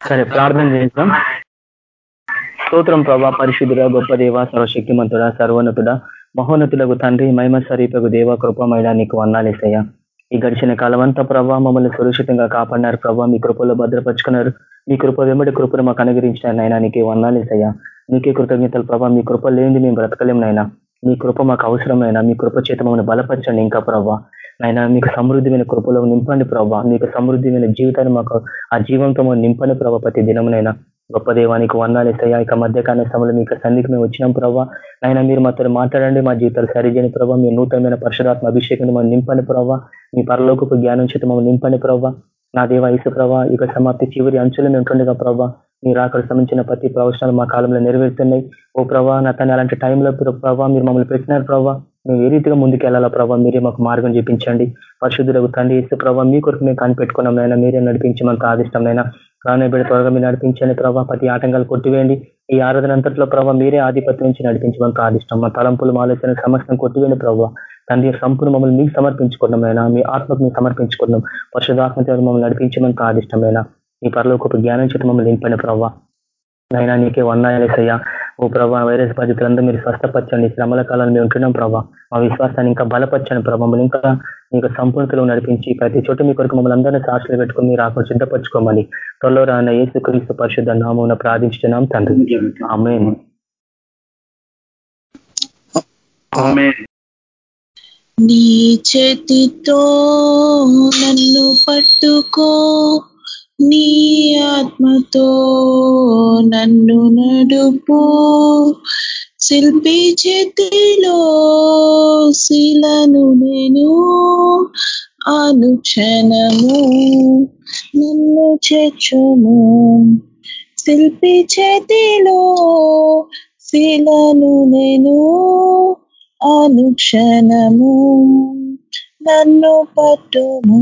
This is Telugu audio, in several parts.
సరే ప్రార్థన చేద్దాం. స్తోత్రం ప్రభా పరిశుద్ధుడ గొప్ప దేవ సర్వశక్తిమంతుడ సర్వోన్నతుడ మహోన్నతులకు తండ్రి మహిమ స్వరూపకు దేవ కృపమైన నీకు వందాలేసయ్యా ఈ గడిచిన కాలం అంతా ప్రభావ మమ్మల్ని సురక్షితంగా కాపాడినారు ప్రభా మీ కృపలో భద్రపరుచుకున్నారు. మీ కృప వెంబడి కృపను మాకు అనుగ్రహించిన నాయన నీకే వందాలేసయ్యా నీకే కృతజ్ఞతలు ప్రభావ మీ కృప లేనిది మేము బ్రతకలేం నాయన. మీ కృప మాకు అవసరమైన మీ కృప చేత మమ్మల్ని బలపరచండి ఇంకా ప్రభావ ఆయన మీకు సమృద్ధిమైన కృపలో నింపండి ప్రభావ మీకు సమృద్ధిమైన జీవితాన్ని మాకు ఆ జీవంతో నింపండి ప్రభావ ప్రతి దినమునైనా గొప్ప దేవానికి వందాలేసయ్యా ఇక మధ్యకాల సమయంలో మీకు సన్నిధికి మేము వచ్చినాం ప్రభావ ఆయన మీరు మాతో మాట్లాడండి మా జీవితాలు సరిచేయని ప్రభావ మీ నూతనమైన పరశురాత్మ అభిషేకాన్ని మనం నింపండి ప్రభావ మీ పరలోకపు జ్ఞానం చేత మమ్మల్ని నింపండి ప్రభావ నా దేవ ఇసు ప్రభావ ఇక సమాప్తి చివరి అంచులు మేము ఉంటుండగా ప్రభావ మీరు అక్కడ సంబంధించిన ప్రతి ప్రవచనాలు మా కాలంలో నెరవేరుతున్నాయి. ఓ ప్రభా నా తన అలాంటి టైంలో ప్రభావ మీరు మమ్మల్ని పెట్టినారు ప్రభావ మేము ఏ రీతిగా ముందుకు వెళ్ళాలా ప్రభావ మీరే మాకు మార్గం చూపించండి. పరిశుద్ధులకు తండ్రి ఇస్తే ప్రభావ మీ కొరకు మేము కనిపెట్టుకున్నాం నైనా మీరే నడిపించమంత ఆదిష్టమైనా రానే బిడ్డ త్వరగా మీరు నడిపించండి ప్రభావ ప్రతి ఆటంకాలు కొట్టివేయండి. ఈ ఆరాధన అంతట్లో ప్రభావ మీరే ఆధిపత్యం నుంచి నడిపించమంత ఆదిష్టం. మా తలంపులు ఆలోచన సమస్యను కొట్టివేయండి ప్రభావ తండ్రి సంపూర్ణ మమ్మల్ని మీకు సమర్పించుకున్నామైనా మీ ఆత్మకు మీకు సమర్పించుకున్నాం. పరిశుధాత్మ మమ్మల్ని నడిపించమంత ఆదిష్టమైనా మీ పరలోకి జ్ఞానం చేత మమ్మల్ని నింపండి ప్రభావ నైనా నీకే వందాలేసయ్యా ఓ ప్రభా వైరస్ బాధితులందరూ మీరు స్వస్థపరచండి. శ్రమల కాలంలో మేము ఉంటున్నాం ప్రభావ మా విశ్వాసాన్ని ఇంకా బలపరచండి ప్రభావ మమ్మల్ని ఇంకా మీకు సంపూర్ణతలో నడిపించి ప్రతి చోట మీ కొరకు మమ్మల్ని అందరినీ సాక్షులు పెట్టుకుని మీరు ఆకు సిద్ధపరచుకోమని త్వరలో రాన ఏసు క్రీస్తు పరిశుద్ధ నామం ప్రార్థించున్నాం తండ్రి. ఆమె నీ చేతితో నన్ను పట్టుకో. నీ ఆత్మతో నన్ను నడుపు. శిల్పి చేతిలో శిలను నేను అనుక్షణము నన్ను చేర్చుము. శిల్పి చేతిలో శిలను నేను అనుక్షణము నన్ను పట్టుము.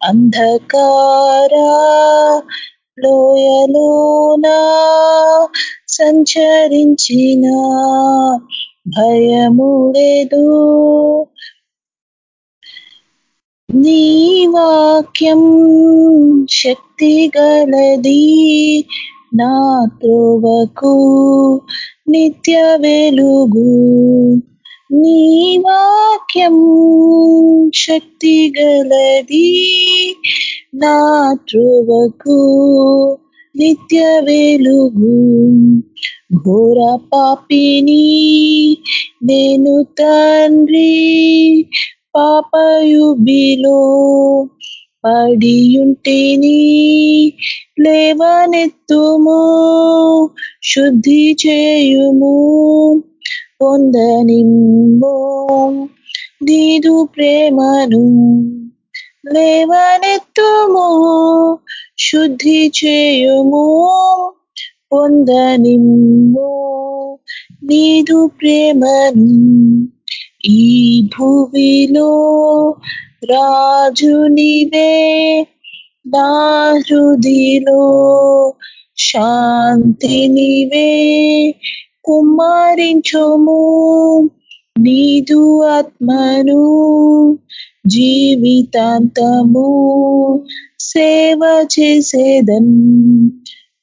అంధకారా లోయలోనా సంచరించిన భయముడేదు. నీ వాక్యం శక్తి గలది నా త్రోవకు నిత్య వెలుగు. నీ వాక్యం శక్తి గలది నా త్రువకు నిత్య వెలుగు. ఘోర పాపిని నేను తండ్రి పాపయుబిలో పడియుంటిని లేవనెత్తుము శుద్ధి చేయుము. పొందనిమ్ము నీదు ప్రేమను లేవనెత్తుము శుద్ధి చేయుము పొందనిమ్ము నీదు ప్రేమను ఈ భూమిలో రాజు నీవే నా హృదిలో శాంతి నీవే కుమ్మరించుము నీదు ఆత్మను జీవితాంతము సేవ చేసేదన్.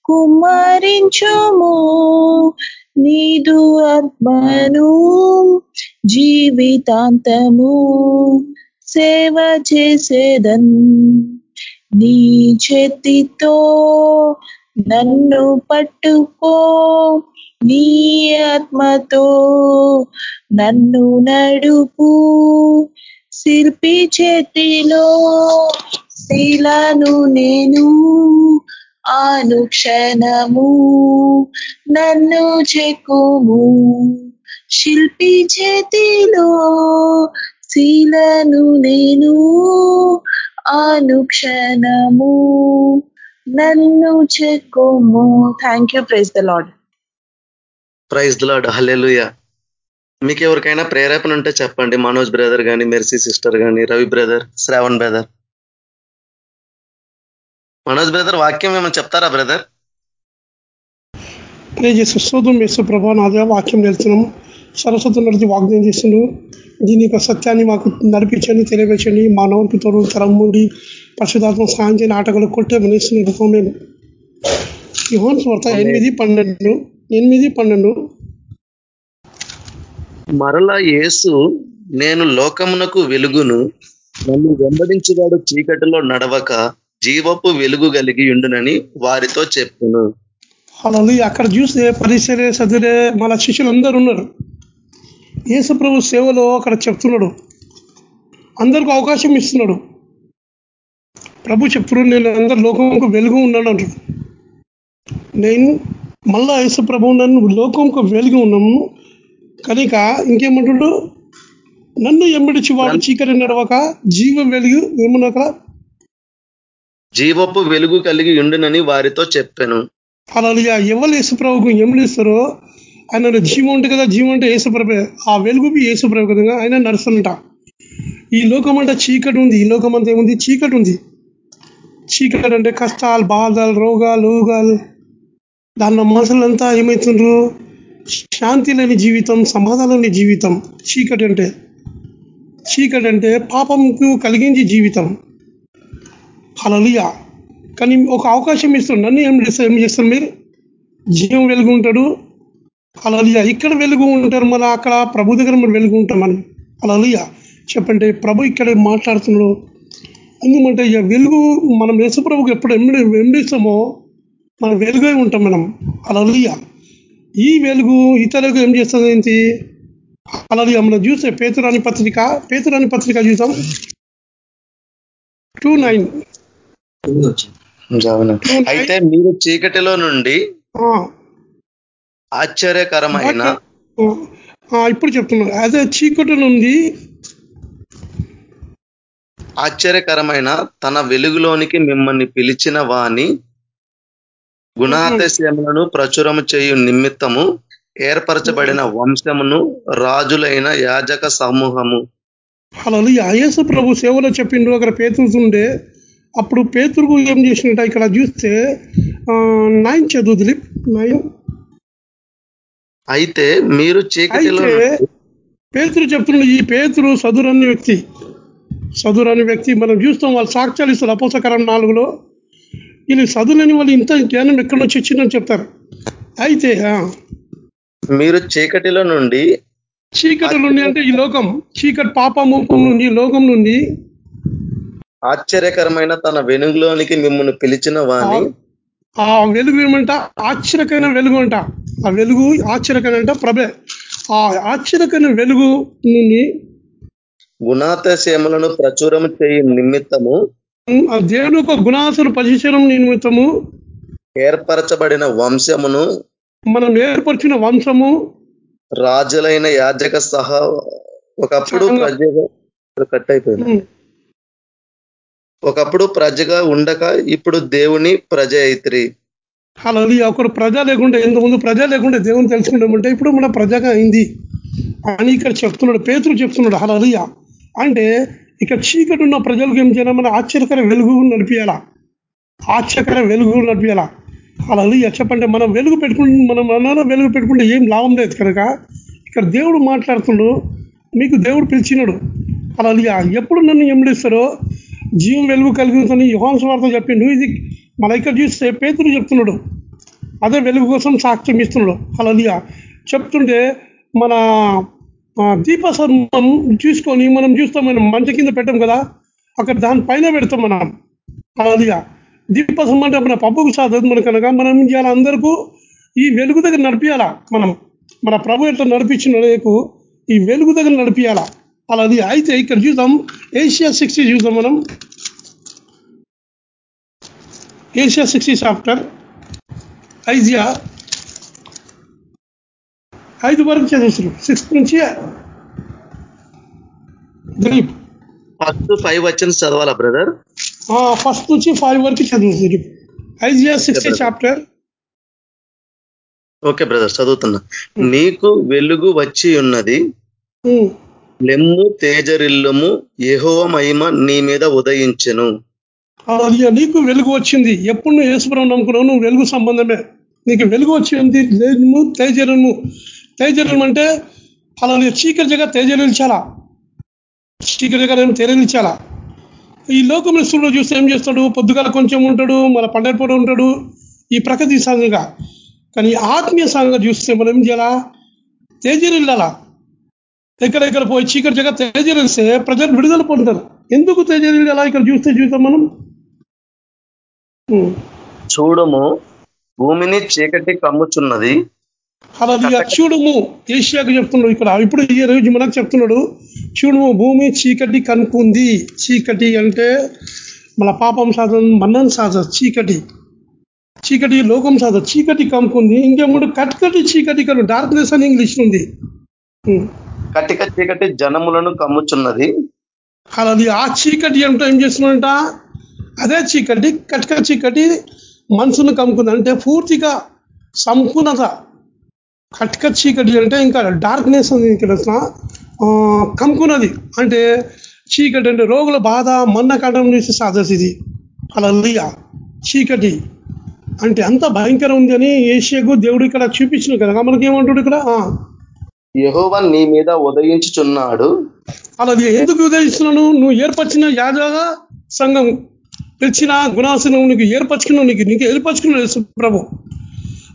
కుమ్మరించుము నీదు ఆత్మను జీవితాంతము సేవ చేసేదన్. నీ చేతితో నన్ను పట్టుకో నీ ఆత్మతో. నన్ను నడుపు శిల్పి చేతిలో. శిలను నేను అనుక్షణము నన్ను చెక్కుము శిల్పి చేతిలో. శిలను నేను అనుక్షణము నన్ను చెక్కుము thank you praise the lord praise lord hallelujah మీకు ఎవరికైనా ప్రేరేపణ ఉంటే చెప్పండి మనోజ్ బ్రదర్ కానీ మెర్సీ సిస్టర్ కానీ Ravi brother Shravan brother Manoj brother వాక్యం ఏమైనా చెప్తారా బ్రదర్ సుశోధం యేసు ప్రభా నాదే వాక్యం నేర్చున్నాము. సరస్వతి నడిచి వాగ్దానం చేస్తున్నాం దీని యొక్క సత్యాన్ని మాకు నడిపించండి తెలియపరచండి. మానవునికి తోడు తరం నుండి పరిశుధాత్మ సాయం చేయని ఆటగాలు కొట్టే మనిషిని రూపం యోహాన్ స్వార్థ ఎనిమిది పన్నెండు ఎనిమిది పన్నెండు. మరలా యేసు నేను లోకమునకు వెలుగును నన్ను వెంబడించువాడు చీకటిలో నడవక జీవపు వెలుగు కలిగి ఉండునని వారితో చెప్పును. అలా అక్కడ చూస్తే పరిసరే సదురే మన శిష్యులు అందరూ ఉన్నారు. యేసు ప్రభు సేవలో అక్కడ చెప్తున్నాడు. అందరికి అవకాశం ఇస్తున్నాడు. ప్రభు చెప్తున్నాడు నేను అందరు లోకంకు వెలుగు ఉన్నాను అంటాడు. నేను మళ్ళా యేసు ప్రభు నన్ను లోకంకు వెలుగు ఉన్నాము కనుక ఇంకేమంటాడు? నన్ను ఎంబడిచి వాడు చీకటి నడవక జీవం వెలుగు ఏమన్నా అక్కడ? జీవపు వెలుగు కలిగి ఉండునని వారితో చెప్పాను. అలా ఎవరు యేసుప్రభుకు ఎమిడిస్తారో ఆయన జీవం ఉంటుంది కదా జీవం అంటే ఏసుప్రభ ఆ వెలుగు ఏసుప్రభ కదా ఆయన నడుస్తున్నట ఈ లోకం అంటే చీకటి ఉంది. ఈ లోకం అంతా ఏముంది? చీకటి ఉంది. చీకటి అంటే కష్టాలు బాధలు రోగాలు ఊగాలు. దానిలో మనుషులంతా ఏమవుతుండ్రు శాంతి లేని జీవితం సమాధానం లేని జీవితం. చీకటి అంటే చీకటి అంటే పాపంకు కలిగించి జీవితం. హలలియా కానీ ఒక అవకాశం ఇస్తాడు నన్ను ఏం చేస్తారు? ఏం చేస్తారు మీరు? జీవం వెలుగు ఉంటాడు. అలలియా. ఇక్కడ వెలుగు ఉంటారు మన అక్కడ ప్రభు దగ్గర మనం వెలుగు ఉంటాం మనం అలలియా. చెప్పండి ప్రభు ఇక్కడ మాట్లాడుతున్నాడు. ఎందుకంటే ఇక వెలుగు మనం యేసు ప్రభుకి ఎప్పుడు ఎండి ఎండిస్తామో మనం వెలుగే ఉంటాం మనం. అలలియా. ఈ వెలుగు ఇతరులకు ఏం చేస్తుంది ఏంటి? అలలియా మనం చూస్తే పేతురాని పత్రిక పేతురాని పత్రిక చూసాం టూ నైన్. అయితే మీరు చీకటిలో నుండి ఆశ్చర్యకరమైన ఇప్పుడు చెప్తున్నాను అదే చీకటి నుండి ఆశ్చర్యకరమైన తన వెలుగులోనికి మిమ్మల్ని పిలిచిన వాని గుణాతిశయములను ప్రచురము చేయు నిమిత్తము ఏర్పరచబడిన వంశమును రాజులైన యాజక సమూహము. అలా యేసు ప్రభు సేవలో చెప్పిండ్రు అక్కడ పేతురుతుండే. అప్పుడు పేతురుకు ఏం చేసినట్ట ఇక్కడ చూస్తే నైన్ చదువు దిలీప్ నైన్. అయితే మీరు చీకటిలో పేతురు చెప్తున్నాడు ఈ పేతురు సదురని వ్యక్తి. సదురని వ్యక్తి మనం చూస్తాం వాళ్ళు సాక్ష్యాలు ఇస్తారు అపోసకరం నాలుగులో. వీళ్ళు చదువులేని వాళ్ళు ఇంత జ్ఞానం ఎక్కడి నుంచి వచ్చిందని చెప్తారు. అయితే మీరు చీకటిలో నుండి చీకటి నుండి అంటే ఈ లోకం చీకటి పాపము నుండి లోకం నుండి ఆశ్చర్యకరమైన తన వెనుగులోనికి మిమ్మల్ని పిలిచిన వాని ఆ వెలుగు ఏమంట? ఆశ్చర్యకరమైన వెలుగు అంట. ఆ వెలుగు ఆశ్చర్యకరమైన అంట ప్రభే. ఆ ఆశ్చర్యకరమైన వెలుగు నుండి గుణాతిశయములను ప్రచురము చేయు నిమిత్తము ఆ దేవుని యొక్క గుణాసులు పరిచయం నిమిత్తము ఏర్పరచబడిన వంశమును మనం ఏర్పరిచిన వంశము రాజులైన యాజక సహా ఒకప్పుడు కట్ అయిపోయింది ఒకప్పుడు ప్రజగా ఉండక ఇప్పుడు దేవుని ప్రజ అయిత్రి అలా ఒకరు ప్రజ లేకుండా ఇంతకుముందు ప్రజ లేకుండా దేవుని తెలుసుకుంటామంటే ఇప్పుడు మన ప్రజగా అయింది. అని ఇక్కడ చెప్తున్నాడు పేతులు చెప్తున్నాడు హలలియ అంటే ఇక చీకటి ఉన్న ప్రజలకు ఏం చేయాలి? మన ఆశ్చర్యకర వెలుగు నడిపియాలా? ఆశ్చర్యకర వెలుగు నడిపించాలా హలలియ చెప్పంటే మనం వెలుగు పెట్టుకుంటే మనం మనలో వెలుగు పెట్టుకుంటే ఏం లాభం లేదు కనుక ఇక్కడ దేవుడు మాట్లాడుతుండు మీకు దేవుడు పిలిచినాడు. అలా ఎప్పుడు నన్ను ఎమ్మడిస్తారో జీవం వెలుగు కలిగిందని యుహాన్ వార్త చెప్పిండు ఇది మన ఇక్కడ చూస్తే పేతురు చెప్తున్నాడు. అదే వెలుగు కోసం సాక్ష్యం ఇస్తున్నాడు. అలా చెప్తుంటే మన ఆ, చూసుకొని మనం చూస్తాం మనం మంచ కింద పెట్టాం కదా అక్కడ దాని పైన పెడతాం మనం. అలా దీపసర్మం అంటే మన పప్పుకు సాధదు మన కనుక మనం ఏం చేయాలి? అందరికీ ఈ వెలుగు దగ్గర నడిపించాలా మనం? మన ప్రభు ఎట్లా నడిపించిన నీకు ఈ వెలుగు దగ్గర నడిపించాలా అలా అయితే ఇక్కడ చూద్దాం. ఏషియా సిక్స్టీ చూద్దాం మనం. Isaiah sixty chapter Isaiah. ఐదు వరకు చదువుతున్నాం సిక్స్త్ నుంచి ఫస్ట్ ఫైవ్ వచ్చిన చదవాలా బ్రదర్ ఫస్ట్ నుంచి ఫైవ్ వరకు చదువు Dilip Isaiah sixty chapter okay brother చదువుతున్నా. నీకు వెలుగు వచ్చి ఉన్నది. లెమ్ము తేజరిల్లుము ఏహో మహిమ నీ మీద ఉదయించను. అది నీకు వెలుగు వచ్చింది. ఎప్పుడు నువ్వు యేసుప్రభు నమ్ముకున్నావు నువ్వు వెలుగు సంబంధమే. నీకు వెలుగు వచ్చింది. లేము తేజరము తేజరం అంటే అలా నీ చీకటి జగ తేజరిల్చాలా? చీకటి జగ నేను తేజరిల్చాలా? ఈ లోకం సూర్యుడు చూస్తే ఏం చేస్తాడు? పొద్దుగాల కొంచెం ఉంటాడు మన పండగపూట ఉంటాడు ఈ ప్రకృతి సంఘంగా కానీ ఆత్మీయ సంఘంగా చూస్తే మనం ఏం చేయాలా? తేజరిల్లాలా? ఎక్కడెక్కడ పోయి చీకటి జగ తేజరిస్తే ప్రజలు విడుదల పొందుతారు. ఎందుకు తేజరిల్లాలా ఇక్కడ చూస్తే చూస్తాం మనం. చూడము భూమిని చీకటి కమ్ముచున్నది. అలా చూడుము ఏషియాకు చెప్తున్నాడు ఇక్కడ. ఇప్పుడు ఈ రోజు మనకు చెప్తున్నాడు చూడుము భూమి చీకటి కనుక్కుంది. చీకటి అంటే మన పాపం సాధన మన్నం సాధ చీకటి. చీకటి లోకం సాధ చీకటి కమ్ముకుంది. ఇంకేముంటే కట్కటి చీకటి కను డార్క్నెస్ అని ఇంగ్లీష్ ఉంది. కటిక చీకటి జనములను కమ్ముచున్నది. అలా ఆ చీకటి అంటే ఏం చేస్తున్నాడంట అదే చీకటి కటిక చీకటి మనసును కమ్ముకుంది. అంటే పూర్తిగా సంపూర్ణత. కటిక చీకటి అంటే ఇంకా డార్క్నెస్ అని ఇక్కడ ఆ, కమ్ముకున్నది. అంటే చీకటి అంటే రోగుల బాధ మన్న నుంచి సాధస్ ఇది. అలా చీకటి అంటే అంత భయంకరం ఉంది అని ఏషియాకు దేవుడు ఇక్కడ చూపించిన కదా. మనకి ఏమంటాడు ఇక్కడ? ఆ, యెహోవా నీ మీద ఉదయించుచున్నాడు. అలా ఎందుకు ఉదయిస్తున్నాను? నువ్వు ఏర్పరిచిన యాజక సంఘం పిలిచిన గుణాసనం నీకు ఏర్పరచుకున్నావు నీకు నీకు ఏర్పరచుకున్నాడు ప్రభు.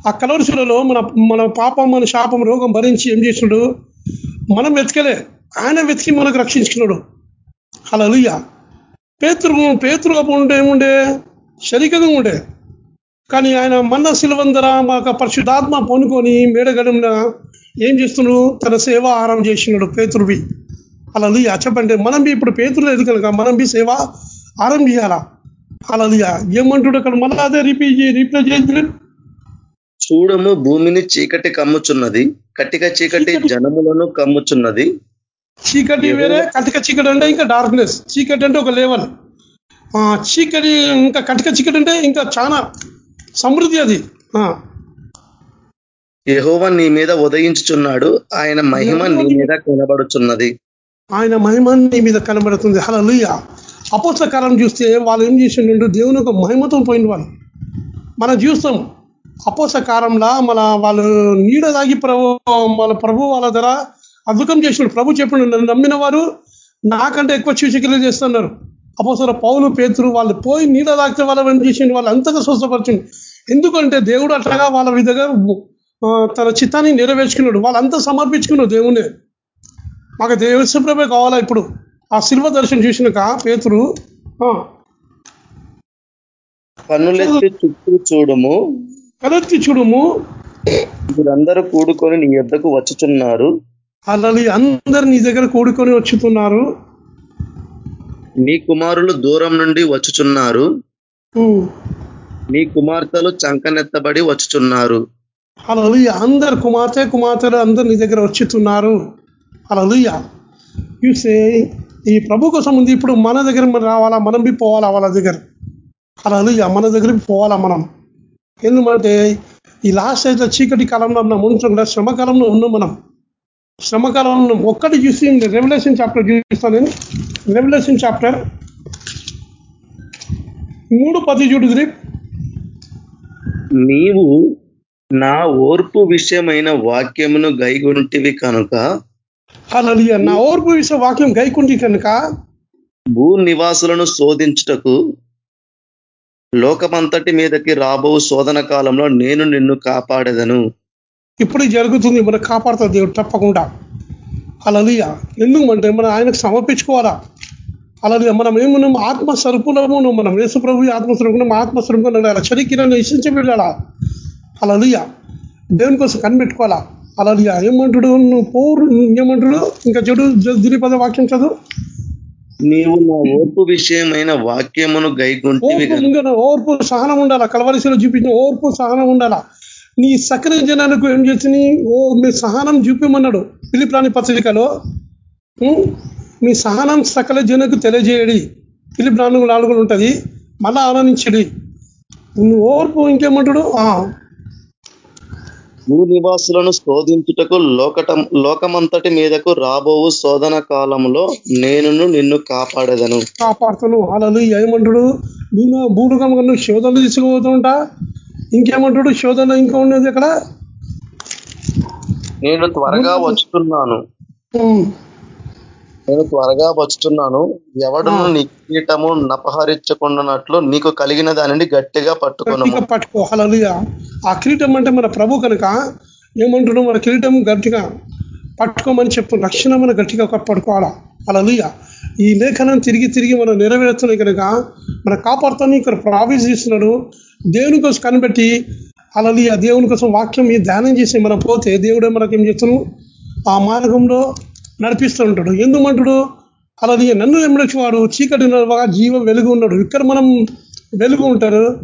ఆ కలవరుశులలో మన మన పాపం మన శాపం రోగం భరించి ఏం చేసినాడు మనం వెతకలే. ఆయన వెతికి మనకు రక్షించుకున్నాడు. అలా పేతురు పేతురు అప్పుడు ఉండే ఏముండే? శరీరంగా ఉండే. కానీ ఆయన మన్న శిలవందర మాకు పరిశుద్ధాత్మ పొనుకొని మేడగడంలో ఏం చేస్తున్నాడు? తన సేవ ఆరంభం చేసినాడు పేతురువి. అలా చెప్పండి మనం బి ఇప్పుడు పేతురు లేదు కనుక? మనం బి సేవ ఆరంభం చేయాలా? అలా ఏమంటాడు అక్కడ? మళ్ళీ అదే రిపీట్ రీప్లై చేయండి చూడము భూమిని చీకటి కమ్ముచున్నది. కటిక చీకటి. జనములను కమ్ముచున్నది. చీకటి వేరే కటిక చీకటి అంటే ఇంకా డార్క్నెస్ చీకటి అంటే ఒక లెవెల్ ఆ, చీకటి ఇంకా కటిక చీకటి అంటే ఇంకా చాలా సమృద్ధి అది. ఆ, యెహోవా నీ మీద ఉదయించుచున్నాడు. ఆయన మహిమ నీ మీద కనబడుచున్నది. ఆయన మహిమ నీ మీద కనబడుతుంది. అలా అపోస కాలం చూస్తే వాళ్ళు ఏం చేసిండు దేవుని యొక్క మహిమతో పోయిన వాళ్ళు. మనం చూస్తాం అపోస కాలంలో మన వాళ్ళు నీడ దాగి ప్రభు వాళ్ళ ప్రభు వాళ్ళ ధర అద్భుతం చేసినాడు ప్రభు చెప్పిన నన్ను నమ్మిన వారు నాకంటే ఎక్కువ సూచికలు చేస్తున్నారు. అపోసర పౌలు పేతురు వాళ్ళు పోయి నీడ దాగితే వాళ్ళు ఏం చేసిండు. వాళ్ళు అంతగా స్వస్థపరిచింది ఎందుకంటే దేవుడు అట్లాగా వాళ్ళ విధంగా తన చిత్తాన్ని నెరవేర్చుకున్నాడు. వాళ్ళంతా సమర్పించుకున్నారు దేవునే మాకు దేవస్వప్రభే కావాలా ఇప్పుడు? ఆ శిల్వ దర్శనం చూసినాక పేతురు కన్నులెత్తి చుట్టూ చూడము. కలెత్తి చూడుము. మీరందరూ కూడుకొని నీ యొద్దకు వచ్చుచున్నారు. అల్లలి అందరు నీ దగ్గర కూడుకొని వచ్చుతున్నారు. నీ కుమారులు దూరం నుండి వచ్చుచున్నారు. నీ కుమార్తెలు చంకనెత్తబడి వచ్చుచున్నారు. అలలుయ అందరు కుమార్తె కుమార్తెలు అందరు నీ దగ్గర వచ్చుతున్నారు. అలలుయ చూసే ఈ ప్రభు కోసం ఉంది. ఇప్పుడు మన దగ్గర మనం రావాలా? మనం బి పోవాలా వాళ్ళ దగ్గర? అలలుయ మన దగ్గర పోవాలా మనం? ఎందుకంటే ఈ లాస్ట్ అయితే చీకటి కాలంలో ఉన్నాం. ఉంటున్నాం కదా? శ్రమకాలంలో ఉన్నాం మనం. శ్రమకాలంలో ఉన్నాం. ఒక్కటి చూసి రెవల్యూషన్ చాప్టర్ చూపిస్తాను నేను. రెవల్యూషన్ చాప్టర్ మూడు పది చూడు నీవు నా ఓర్పు విషయమైన వాక్యమును గైగొంటివి కనుక. అలలియ నా ఓర్పు విషయ వాక్యం గైకుండి కనుక. భూ నివాసులను శోధించుటకు లోకమంతటి మీదకి రాబో శోధన కాలంలో నేను నిన్ను కాపాడేదను. ఇప్పుడు జరుగుతుంది మనకు కాపాడుతుంది దేవుడు తప్పకుండా. అలలియ ఎందుకంటే మనం ఆయనకు సమర్పించుకోవాలా? అలాగే మనం ఏమున్నాం? ఆత్మస్వరూపులము మనం యేసు ప్రభు ఆత్మస్వరూపం ఆత్మస్వరూపంగా ఉండాలి శరీరాన్ని ఇష్టించి వెళ్ళాలా? అలలియ దేవుని కోసం కనిపెట్టుకోవాలా అలలియ ఏమంటాడు? నువ్వు పోరు. ఏమంటాడు? ఇంకా చెడు దిరిపద వాక్యం చదువు. నీవు నా ఓర్పు విషయమైన వాక్యమును గైగొంటివి ఓర్పు సహనం ఉండాలా? కలవరిశలో చూపించిన ఓర్పు సహనం ఉండాలా? నీ సకల జనానికి ఏం చేసింది ఓ మీ సహనం చూపించమన్నాడు పిలిప్రాణి పత్రికలో? మీ సహనం సకల జనకు తెలియజేయడి. పిలిప్ నాలుగు నాలుగు ఉంటుంది. మళ్ళా ఆనందించడి నువ్వు ఓర్పు ఇంకేమంటాడు? భూ నివాసులను శోధించుటకు లోకట లోకమంతటి మీదకు రాబోవు శోధన కాలంలో నేనును నిన్ను కాపాడేదను. కాపాడుతాను. అలలు ఏమంటాడు? భూమి భూముఖం నువ్వు శోధనలు తీసుకుపోతుంటా? ఇంకేమంటాడు? శోధన ఇంకా ఉన్నది అక్కడ నేను త్వరగా వచ్చుతున్నాను ఉం. నేను త్వరగా వచ్చుతున్నాను. ఎవడును ఆ. నీ కిరీటము నపహరించకుండానట్లు నీకు కలిగిన దానిని గట్టిగా పట్టుకొనము. గట్టిగా పట్టుకో. హలలుయ ఆ కిరీటం అంటే మన ప్రభు కనుక ఏమంటున్నాం మన కిరీటం గట్టిగా పట్టుకోమని చెప్పు. రక్షణ మన గట్టిగా పట్టుకోవాలా? హలలుయ ఈ లేఖనం తిరిగి తిరిగి మనం నెరవేరుతున్నాయి కనుక మన కాపాడుతాను. ఇక్కడ ప్రావిస్ చేస్తున్నాడు. దేవుని కోసం కనిపెట్టి అలలియ దేవుని కోసం వాక్యం ఈ ధ్యానం చేసి మనం పోతే దేవుడే మనకి ఏం చేస్తున్నాడు ఆ మార్గంలో నడిపిస్తూ ఉంటాడు. ఎందుమంటాడు? అలాది నన్ను ఎమ్మడొచ్చి వాడు చీకటి నడవగా జీవం వెలుగు ఉన్నాడు ఇక్కడ మనం వెలుగు ఉంటారు.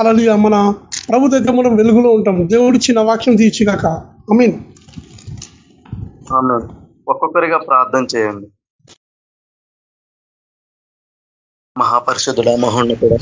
అలాది మన ప్రభు దగ్గర మనం వెలుగులో ఉంటాం దేవుడు చిన్న వాక్యం తీర్చిగాక. ఐ మీన్ ఒక్కొక్కరిగా ప్రార్థన చేయండి. మహాపరిషుధుడ మహోన్నతుడ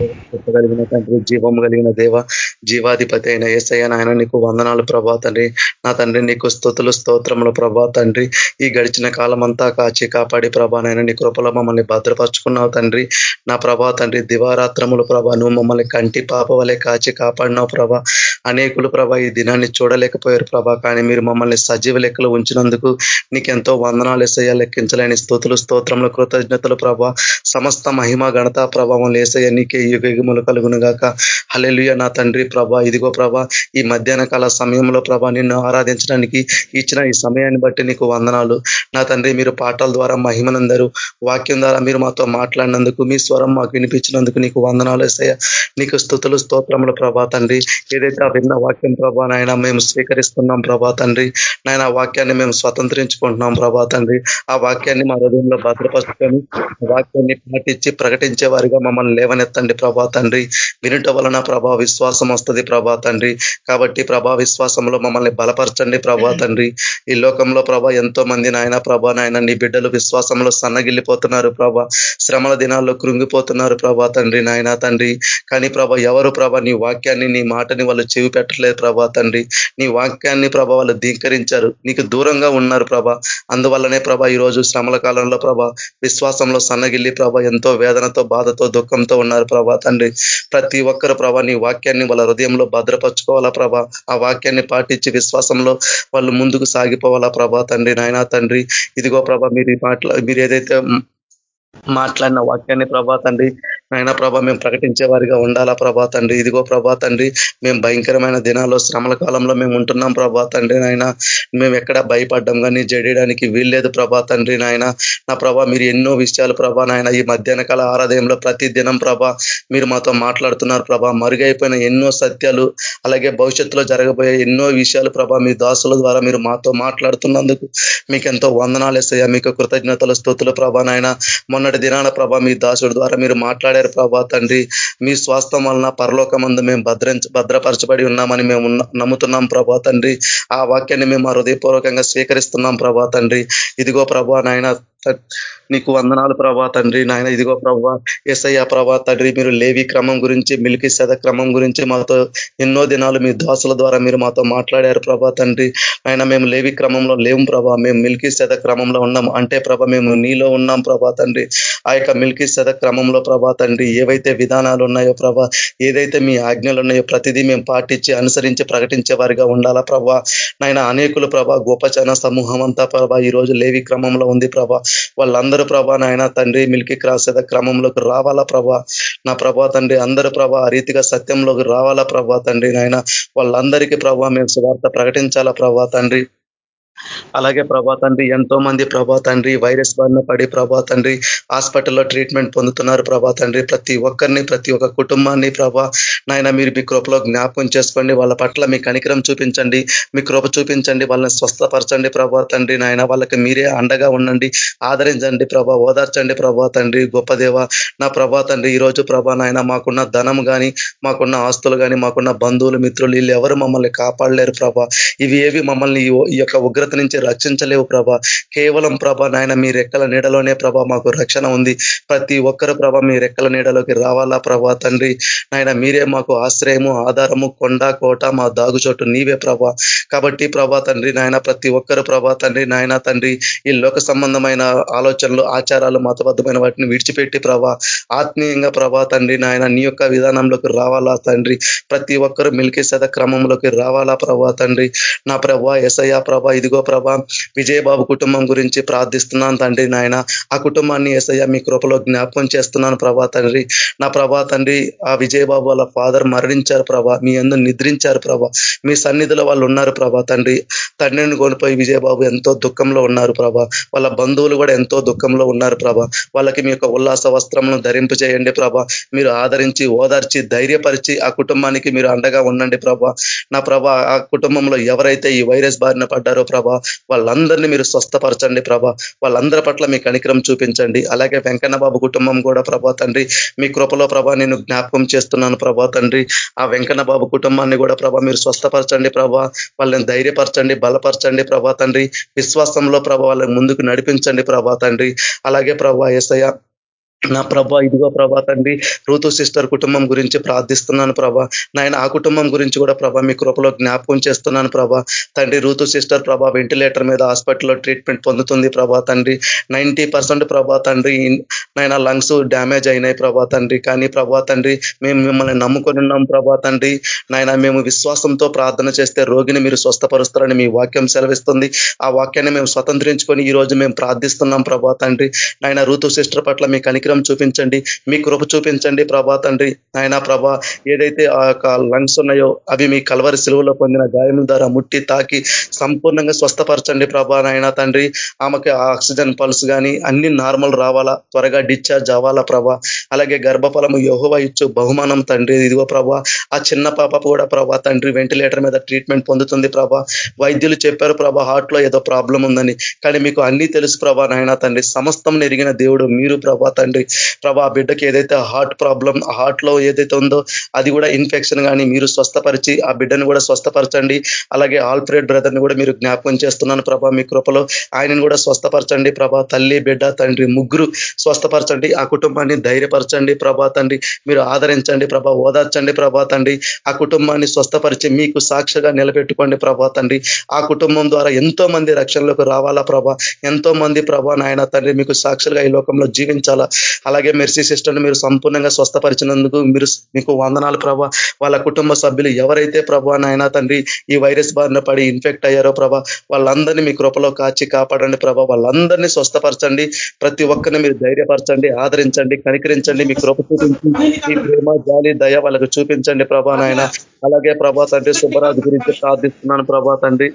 చెప్పగలిగిన తండ్రి జీవం కలిగిన దేవ జీవాధిపతి అయిన ఏసయ్య నాయన నీకు వందనాలు ప్రభా తండ్రి. నా తండ్రి నీకు స్థుతులు స్తోత్రములు ప్రభా తండ్రి. ఈ గడిచిన కాలం అంతా కాచి కాపాడి ప్రభా నాయన నీ కృపలో మమ్మల్ని భద్రపరుచుకున్నావు తండ్రి. నా ప్రభా తండ్రి దివారాత్రములు ప్రభా నువ్వు మమ్మల్ని కంటి పాప వలె కాచి కాపాడినావు ప్రభా. అనేకులు ప్రభా ఈ దినాన్ని చూడలేకపోయారు ప్రభా కానీ మీరు మమ్మల్ని సజీవ లెక్కలు ఉంచినందుకు నీకెంతో వందనాలు ఎసయ్య లెక్కించలేని స్థుతులు స్తోత్రములు కృతజ్ఞతలు ప్రభా. సమస్త మహిమ ఘనత ప్రభావం లేసయ్య నీకే యుగములు కలుగును గాక హలెలుయ నా తండ్రి ప్రభా ఇదిగో ప్రభా ఈ మధ్యాహ్న కాల సమయంలో ప్రభా నిన్ను ఆరాధించడానికి ఇచ్చిన ఈ సమయాన్ని బట్టి నీకు వందనాలు. నా తండ్రి మీరు పాటల ద్వారా మహిమనందరూ. వాక్యం ద్వారా మీరు మాతో మాట్లాడినందుకు మీ స్వరం మాకు వినిపించినందుకు నీకు వందనాలు వేసాయ నీకు స్థుతులు స్తోత్రములు ప్రభా తండ్రి. ఏదైతే ఆ విన్న వాక్యం ప్రభా నాయన మేము స్వీకరిస్తున్నాం ప్రభా తండ్రి. నాయన ఆ వాక్యాన్ని మేము స్వతంత్రించుకుంటున్నాం ప్రభా తండ్రి. ఆ వాక్యాన్ని మా హృదయంలో భద్రపరుచుకొని వాక్యాన్ని తెచ్చి ప్రకటించే వారిగా మమ్మల్ని లేవనెత్తండి ప్రభా తండ్రి. వినుట వలన ప్రభా విశ్వాసం వస్తుంది ప్రభా తండ్రి. కాబట్టి ప్రభా విశ్వాసంలో మమ్మల్ని బలపరచండి ప్రభా తండ్రి. ఈ లోకంలో ప్రభా ఎంతో మంది నాయన ప్రభా నాయన నీ బిడ్డలు విశ్వాసంలో సన్నగిల్లిపోతున్నారు ప్రభా. శ్రమల దినాల్లో కృంగిపోతున్నారు ప్రభా తండ్రి నాయన తండ్రి. కానీ ప్రభా ఎవరు ప్రభా నీ వాక్యాన్ని నీ మాటని వాళ్ళు చెవి పెట్టలేదు ప్రభా తండ్రి. నీ వాక్యాన్ని ప్రభా వాళ్ళు ధీకరించారు. నీకు దూరంగా ఉన్నారు ప్రభా. అందువల్లనే ప్రభా ఈ రోజు శ్రమల కాలంలో ప్రభా విశ్వాసంలో సన్నగిల్లి ప్రభా ఎంతో వేదనతో బాధతో దుఃఖంతో ఉన్నారు ప్రభా తండ్రి. ప్రతి ఒక్కరు ప్రభా నీ వాక్యాన్ని వాళ్ళ హృదయంలో భద్రపరచుకోవాలా ప్రభా? ఆ వాక్యాన్ని పాటించి విశ్వాసంలో వాళ్ళు ముందుకు సాగిపోవాలా ప్రభా తండ్రి? నాయనా తండ్రి ఇదిగో ప్రభా మీరు ఈ మాటలు మీరు ఏదైతే మాట్లాడిన వాక్యాన్ని ప్రభా తండ్రి నాయన ప్రభా మేము ప్రకటించే వారిగా ఉండాలా ప్రభా తండ్రి? ఇదిగో ప్రభా తండ్రి మేము భయంకరమైన దినాల్లో శ్రమల కాలంలో మేము ఉంటున్నాం ప్రభా తండ్రి నాయన. మేము ఎక్కడ భయపడ్డం కానీ జడేయడానికి వీల్లేదు ప్రభా తండ్రి నాయన. నా ప్రభా మీరు ఎన్నో విషయాలు ప్రభా నాయన ఈ మధ్యాహ్న కాల ఆరాధయంలో ప్రతి దినం ప్రభా మీరు మాతో మాట్లాడుతున్నారు ప్రభా. మరుగైపోయిన ఎన్నో సత్యాలు అలాగే భవిష్యత్తులో జరగబోయే ఎన్నో విషయాలు ప్రభా మీ దాసుల ద్వారా మీరు మాతో మాట్లాడుతున్నందుకు మీకు ఎంతో వందనాలు వేస్తాయా మీకు కృతజ్ఞతలు స్తోతులు ప్రభా నాయన. మొన్నటి దినాల ప్రభా మీ దాసుడి ద్వారా మీరు మాట్లాడారు ప్రభా తండ్రి. మీ స్వాస్థం వలన పరలోకమందు మేము భద్రించ భద్రపరచబడి ఉన్నామని మేము నమ్ముతున్నాం ప్రభా తండ్రి. ఆ వాక్యాన్ని మేము హృదయపూర్వకంగా స్వీకరిస్తున్నాం ప్రభా తండ్రి. ఇదిగో ప్రభా నాయన నీకు వందనాలు ప్రభా తండ్రి. నాయన ఇదిగో ప్రభా ఎస్ఐ ప్రభా తండ్రి మీరు లేవి క్రమం గురించి మిల్కి సద క్రమం గురించి మాతో ఎన్నో దినాలు మీ దాసుల ద్వారా మీరు మాతో మాట్లాడారు ప్రభా తండ్రి. ఆయన మేము లేవి క్రమంలో లేవు ప్రభా మేము మిల్కీ సద క్రమంలో ఉన్నాం. అంటే ప్రభా మేము నీలో ఉన్నాం ప్రభా తండ్రి. ఆ యొక్క మిల్కీ సద క్రమంలో ప్రభా తండ్రి ఏవైతే విధానాలు ఉన్నాయో ప్రభా ఏదైతే మీ ఆజ్ఞలు ఉన్నాయో ప్రతిదీ మేము పాటించి అనుసరించి ప్రకటించే వారిగా ఉండాలా ప్రభా. నాయన అనేకులు ప్రభా గోపచన సమూహం అంతా ప్రభా ఈ రోజు లేవి క్రమంలో ఉంది ప్రభా. వాళ్ళందరూ ప్రభా నాయన తండ్రి మిల్కీ క్రాస్ ఏదో క్రమంలోకి రావాలా ప్రభా? నా ప్రభా తండ్రి అందరూ ప్రభా ఆ రీతిగా సత్యంలోకి రావాలా ప్రభా తండ్రి నాయన? వాళ్ళందరికీ ప్రభా మేము సువార్త ప్రకటించాలా ప్రభా తండ్రి? అలాగే ప్రభా తండ్రి ఎంతో మంది ప్రభా తండ్రి వైరస్ బారిన పడి ప్రభా తండ్రి హాస్పిటల్లో ట్రీట్మెంట్ పొందుతున్నారు ప్రభా తండ్రి. ప్రతి ఒక్కరిని ప్రతి ఒక్క కుటుంబాన్ని ప్రభా నాయన మీరు మీ కృపలో జ్ఞాపకం చేసుకోండి. వాళ్ళ పట్ల మీ కనికరం చూపించండి. మీ కృప చూపించండి. వాళ్ళని స్వస్థపరచండి ప్రభా తండ్రి. నాయన వాళ్ళకి మీరే అండగా ఉండండి. ఆదరించండి ప్రభా ఓదార్చండి ప్రభా తండ్రి. గొప్ప దేవ నా ప్రభా తండ్రి ఈ రోజు ప్రభా నాయన మాకున్న ధనం కానీ మాకున్న ఆస్తులు కానీ మాకున్న బంధువులు మిత్రులు వీళ్ళు ఎవరు మమ్మల్ని కాపాడలేరు ప్రభా. ఇవి ఏవి మమ్మల్ని ఈ యొక్క ఉగ్రత నుంచి రక్షించలేవు ప్రభా. కేవలం ప్రభా నాయన మీ రెక్కల నీడలోనే ప్రభా మాకు రక్షణ ఉంది. ప్రతి ఒక్కరు ప్రభా మీ రెక్కల నీడలోకి రావాలా ప్రభా తండ్రి? నాయన మీరే మాకు ఆశ్రయము ఆధారము కొండ కోట మా దాగుచోటు నీవే ప్రభా. కాబట్టి ప్రభా తండ్రి నాయన ప్రతి ఒక్కరు ప్రభా తండ్రి నాయన తండ్రి ఈ లోక సంబంధమైన ఆలోచనలు ఆచారాలు మతబద్ధమైన వాటిని విడిచిపెట్టి ప్రభా ఆత్మీయంగా ప్రభా తండ్రి నాయన నీ యొక్క విధానంలోకి రావాలా తండ్రి? ప్రతి ఒక్కరు మిల్కి సద క్రమంలోకి రావాలా ప్రభా తండ్రి? నా ప్రభా ఎసయ్యా ప్రభా ఇదిగో ఇదిగో ప్రభా విజయబాబు కుటుంబం గురించి ప్రార్థిస్తున్నాను తండ్రి నాయన. ఆ కుటుంబాన్ని ఏసయ్య మీ కృపలో జ్ఞాపకం చేస్తున్నాను ప్రభా తండ్రి. నా ప్రభా తండ్రి ఆ విజయబాబు వాళ్ళ ఫాదర్ మరణించారు ప్రభా మీ అందు నిద్రించారు ప్రభా. మీ సన్నిధిలో వాళ్ళు ఉన్నారు ప్రభా తండ్రి. తండ్రిని కోల్పోయి విజయబాబు ఎంతో దుఃఖంలో ఉన్నారు ప్రభా. వాళ్ళ బంధువులు కూడా ఎంతో దుఃఖంలో ఉన్నారు ప్రభా. వాళ్ళకి మీ యొక్క ఉల్లాస వస్త్రములను ధరింపు చేయండి ప్రభా. మీరు ఆదరించి ఓదార్చి ధైర్యపరిచి ఆ కుటుంబానికి మీరు అండగా ఉండండి ప్రభా. నా ప్రభా ఆ కుటుంబంలో ఎవరైతే ఈ వైరస్ బారిన పడ్డారో ప్రభా వాళ్ళందరినీ మీరు స్వస్థపరచండి ప్రభా. వాళ్ళందరి పట్ల మీ కనికరం చూపించండి. అలాగే వెంకన్న బాబు కుటుంబం కూడా ప్రభా తండ్రి మీ కృపలో ప్రభా నేను జ్ఞాపకం చేస్తున్నాను ప్రభా తండ్రి. ఆ వెంకన్న బాబు కుటుంబాన్ని కూడా ప్రభా మీరు స్వస్థపరచండి ప్రభా. వాళ్ళని ధైర్యపరచండి బలపరచండి ప్రభా తండ్రి. విశ్వాసంలో ప్రభా వాళ్ళకి ముందుకు నడిపించండి ప్రభా తండ్రి. అలాగే ప్రభా ఎసయ నా ప్రభా ఇదిగో ప్రభా తండ్రి రూతు సిస్టర్ కుటుంబం గురించి ప్రార్థిస్తున్నాను ప్రభా. నాయన ఆ కుటుంబం గురించి కూడా ప్రభా మీ కృపలో జ్ఞాపకం చేస్తున్నాను ప్రభా. తండ్రి రూతు సిస్టర్ ప్రభా వెంటిలేటర్ మీద హాస్పిటల్లో ట్రీట్మెంట్ పొందుతుంది ప్రభా తండ్రి. నైంటీ ప్రభా తండ్రి నాయన లంగ్స్ డ్యామేజ్ అయినాయి ప్రభా తండ్రి. కానీ ప్రభా తండ్రి మేము మిమ్మల్ని నమ్ముకొని ఉన్నాం ప్రభా తండ్రి. నాయన మేము విశ్వాసంతో ప్రార్థన చేస్తే రోగిని మీరు స్వస్థపరుస్తారని మీ వాక్యం సెలవిస్తుంది. ఆ వాక్యాన్ని మేము స్వతంత్రించుకొని ఈ రోజు మేము ప్రార్థిస్తున్నాం ప్రభా తండ్రి. నాయన రూతు సిస్టర్ పట్ల మీ కనికి కనికరం చూపించండి మీ కృప చూపించండి ప్రభా తండ్రి. ఆయన ప్రభా ఏదైతే ఆ యొక్క లంగ్స్ ఉన్నాయో అవి మీ కలవరి సెలవులో పొందిన గాయముల ద్వారా ముట్టి తాకి సంపూర్ణంగా స్వస్థపరచండి ప్రభా నాయన తండ్రి. ఆమెకి ఆక్సిజన్ పల్స్ కానీ అన్ని నార్మల్ రావాలా త్వరగా డిశ్చార్జ్ అవ్వాలా ప్రభా. అలాగే గర్భఫలము యహోవ ఇచ్చు బహుమానం తండ్రి. ఇదిగో ప్రభా ఆ చిన్న పాప కూడా ప్రభా తండ్రి వెంటిలేటర్ మీద ట్రీట్మెంట్ పొందుతుంది ప్రభా. వైద్యులు చెప్పారు ప్రభా హార్ట్లో ఏదో ప్రాబ్లం ఉందని. కానీ మీకు అన్ని తెలుసు ప్రభా నాయన తండ్రి. సమస్తం ఎరిగిన దేవుడు మీరు ప్రభా తండ్రి. ప్రభా బిడ్డకి ఏదైతే హార్ట్ ప్రాబ్లం హార్ట్లో ఏదైతే ఉందో అది కూడా ఇన్ఫెక్షన్ కానీ మీరు స్వస్థపరిచి ఆ బిడ్డను కూడా స్వస్థపరచండి. అలాగే ఆల్ఫ్రెడ్ బ్రదర్ని కూడా మీరు జ్ఞాపకం చేస్తున్నాను ప్రభా మీ కృపలో. ఆయనను కూడా స్వస్థపరచండి ప్రభా తల్లి బిడ్డ తండ్రి ముగ్గురు స్వస్థపరచండి. ఆ కుటుంబాన్ని ధైర్యపరచండి ప్రభా తండ్రి. మీరు ఆదరించండి ప్రభా ఓదార్చండి ప్రభా తండ్రి. ఆ కుటుంబాన్ని స్వస్థపరిచి మీకు సాక్షిగా నిలబెట్టుకోండి ప్రభా తండ్రి. ఆ కుటుంబం ద్వారా ఎంతో మంది రక్షణలోకి రావాలా ప్రభా? ఎంతో మంది ప్రభా నాయన తండ్రి మీకు సాక్షులుగా ఈ లోకంలో జీవించాలా? అలాగే మెర్సీ సిస్టర్ని మీరు సంపూర్ణంగా స్వస్థపరిచినందుకు మీరు మీకు వందనాలు ప్రభా. వాళ్ళ కుటుంబ సభ్యులు ఎవరైతే ప్రభా నాయన తండ్రి ఈ వైరస్ బారిన పడి ఇన్ఫెక్ట్ అయ్యారో ప్రభా వాళ్ళందరినీ మీ కృపలో కాచి కాపాడండి ప్రభా. వాళ్ళందరినీ స్వస్థపరచండి. ప్రతి ఒక్కరిని మీరు ధైర్యపరచండి ఆదరించండి కనికరించండి మీ కృప చూపించి మీ ప్రేమ జాలి దయ వాళ్ళకు చూపించండి ప్రభా నాయన. అలాగే ప్రభా తండ్రి సుబ్బరాజు గురించి ప్రార్థిస్తున్నాను ప్రభా తండ్రి.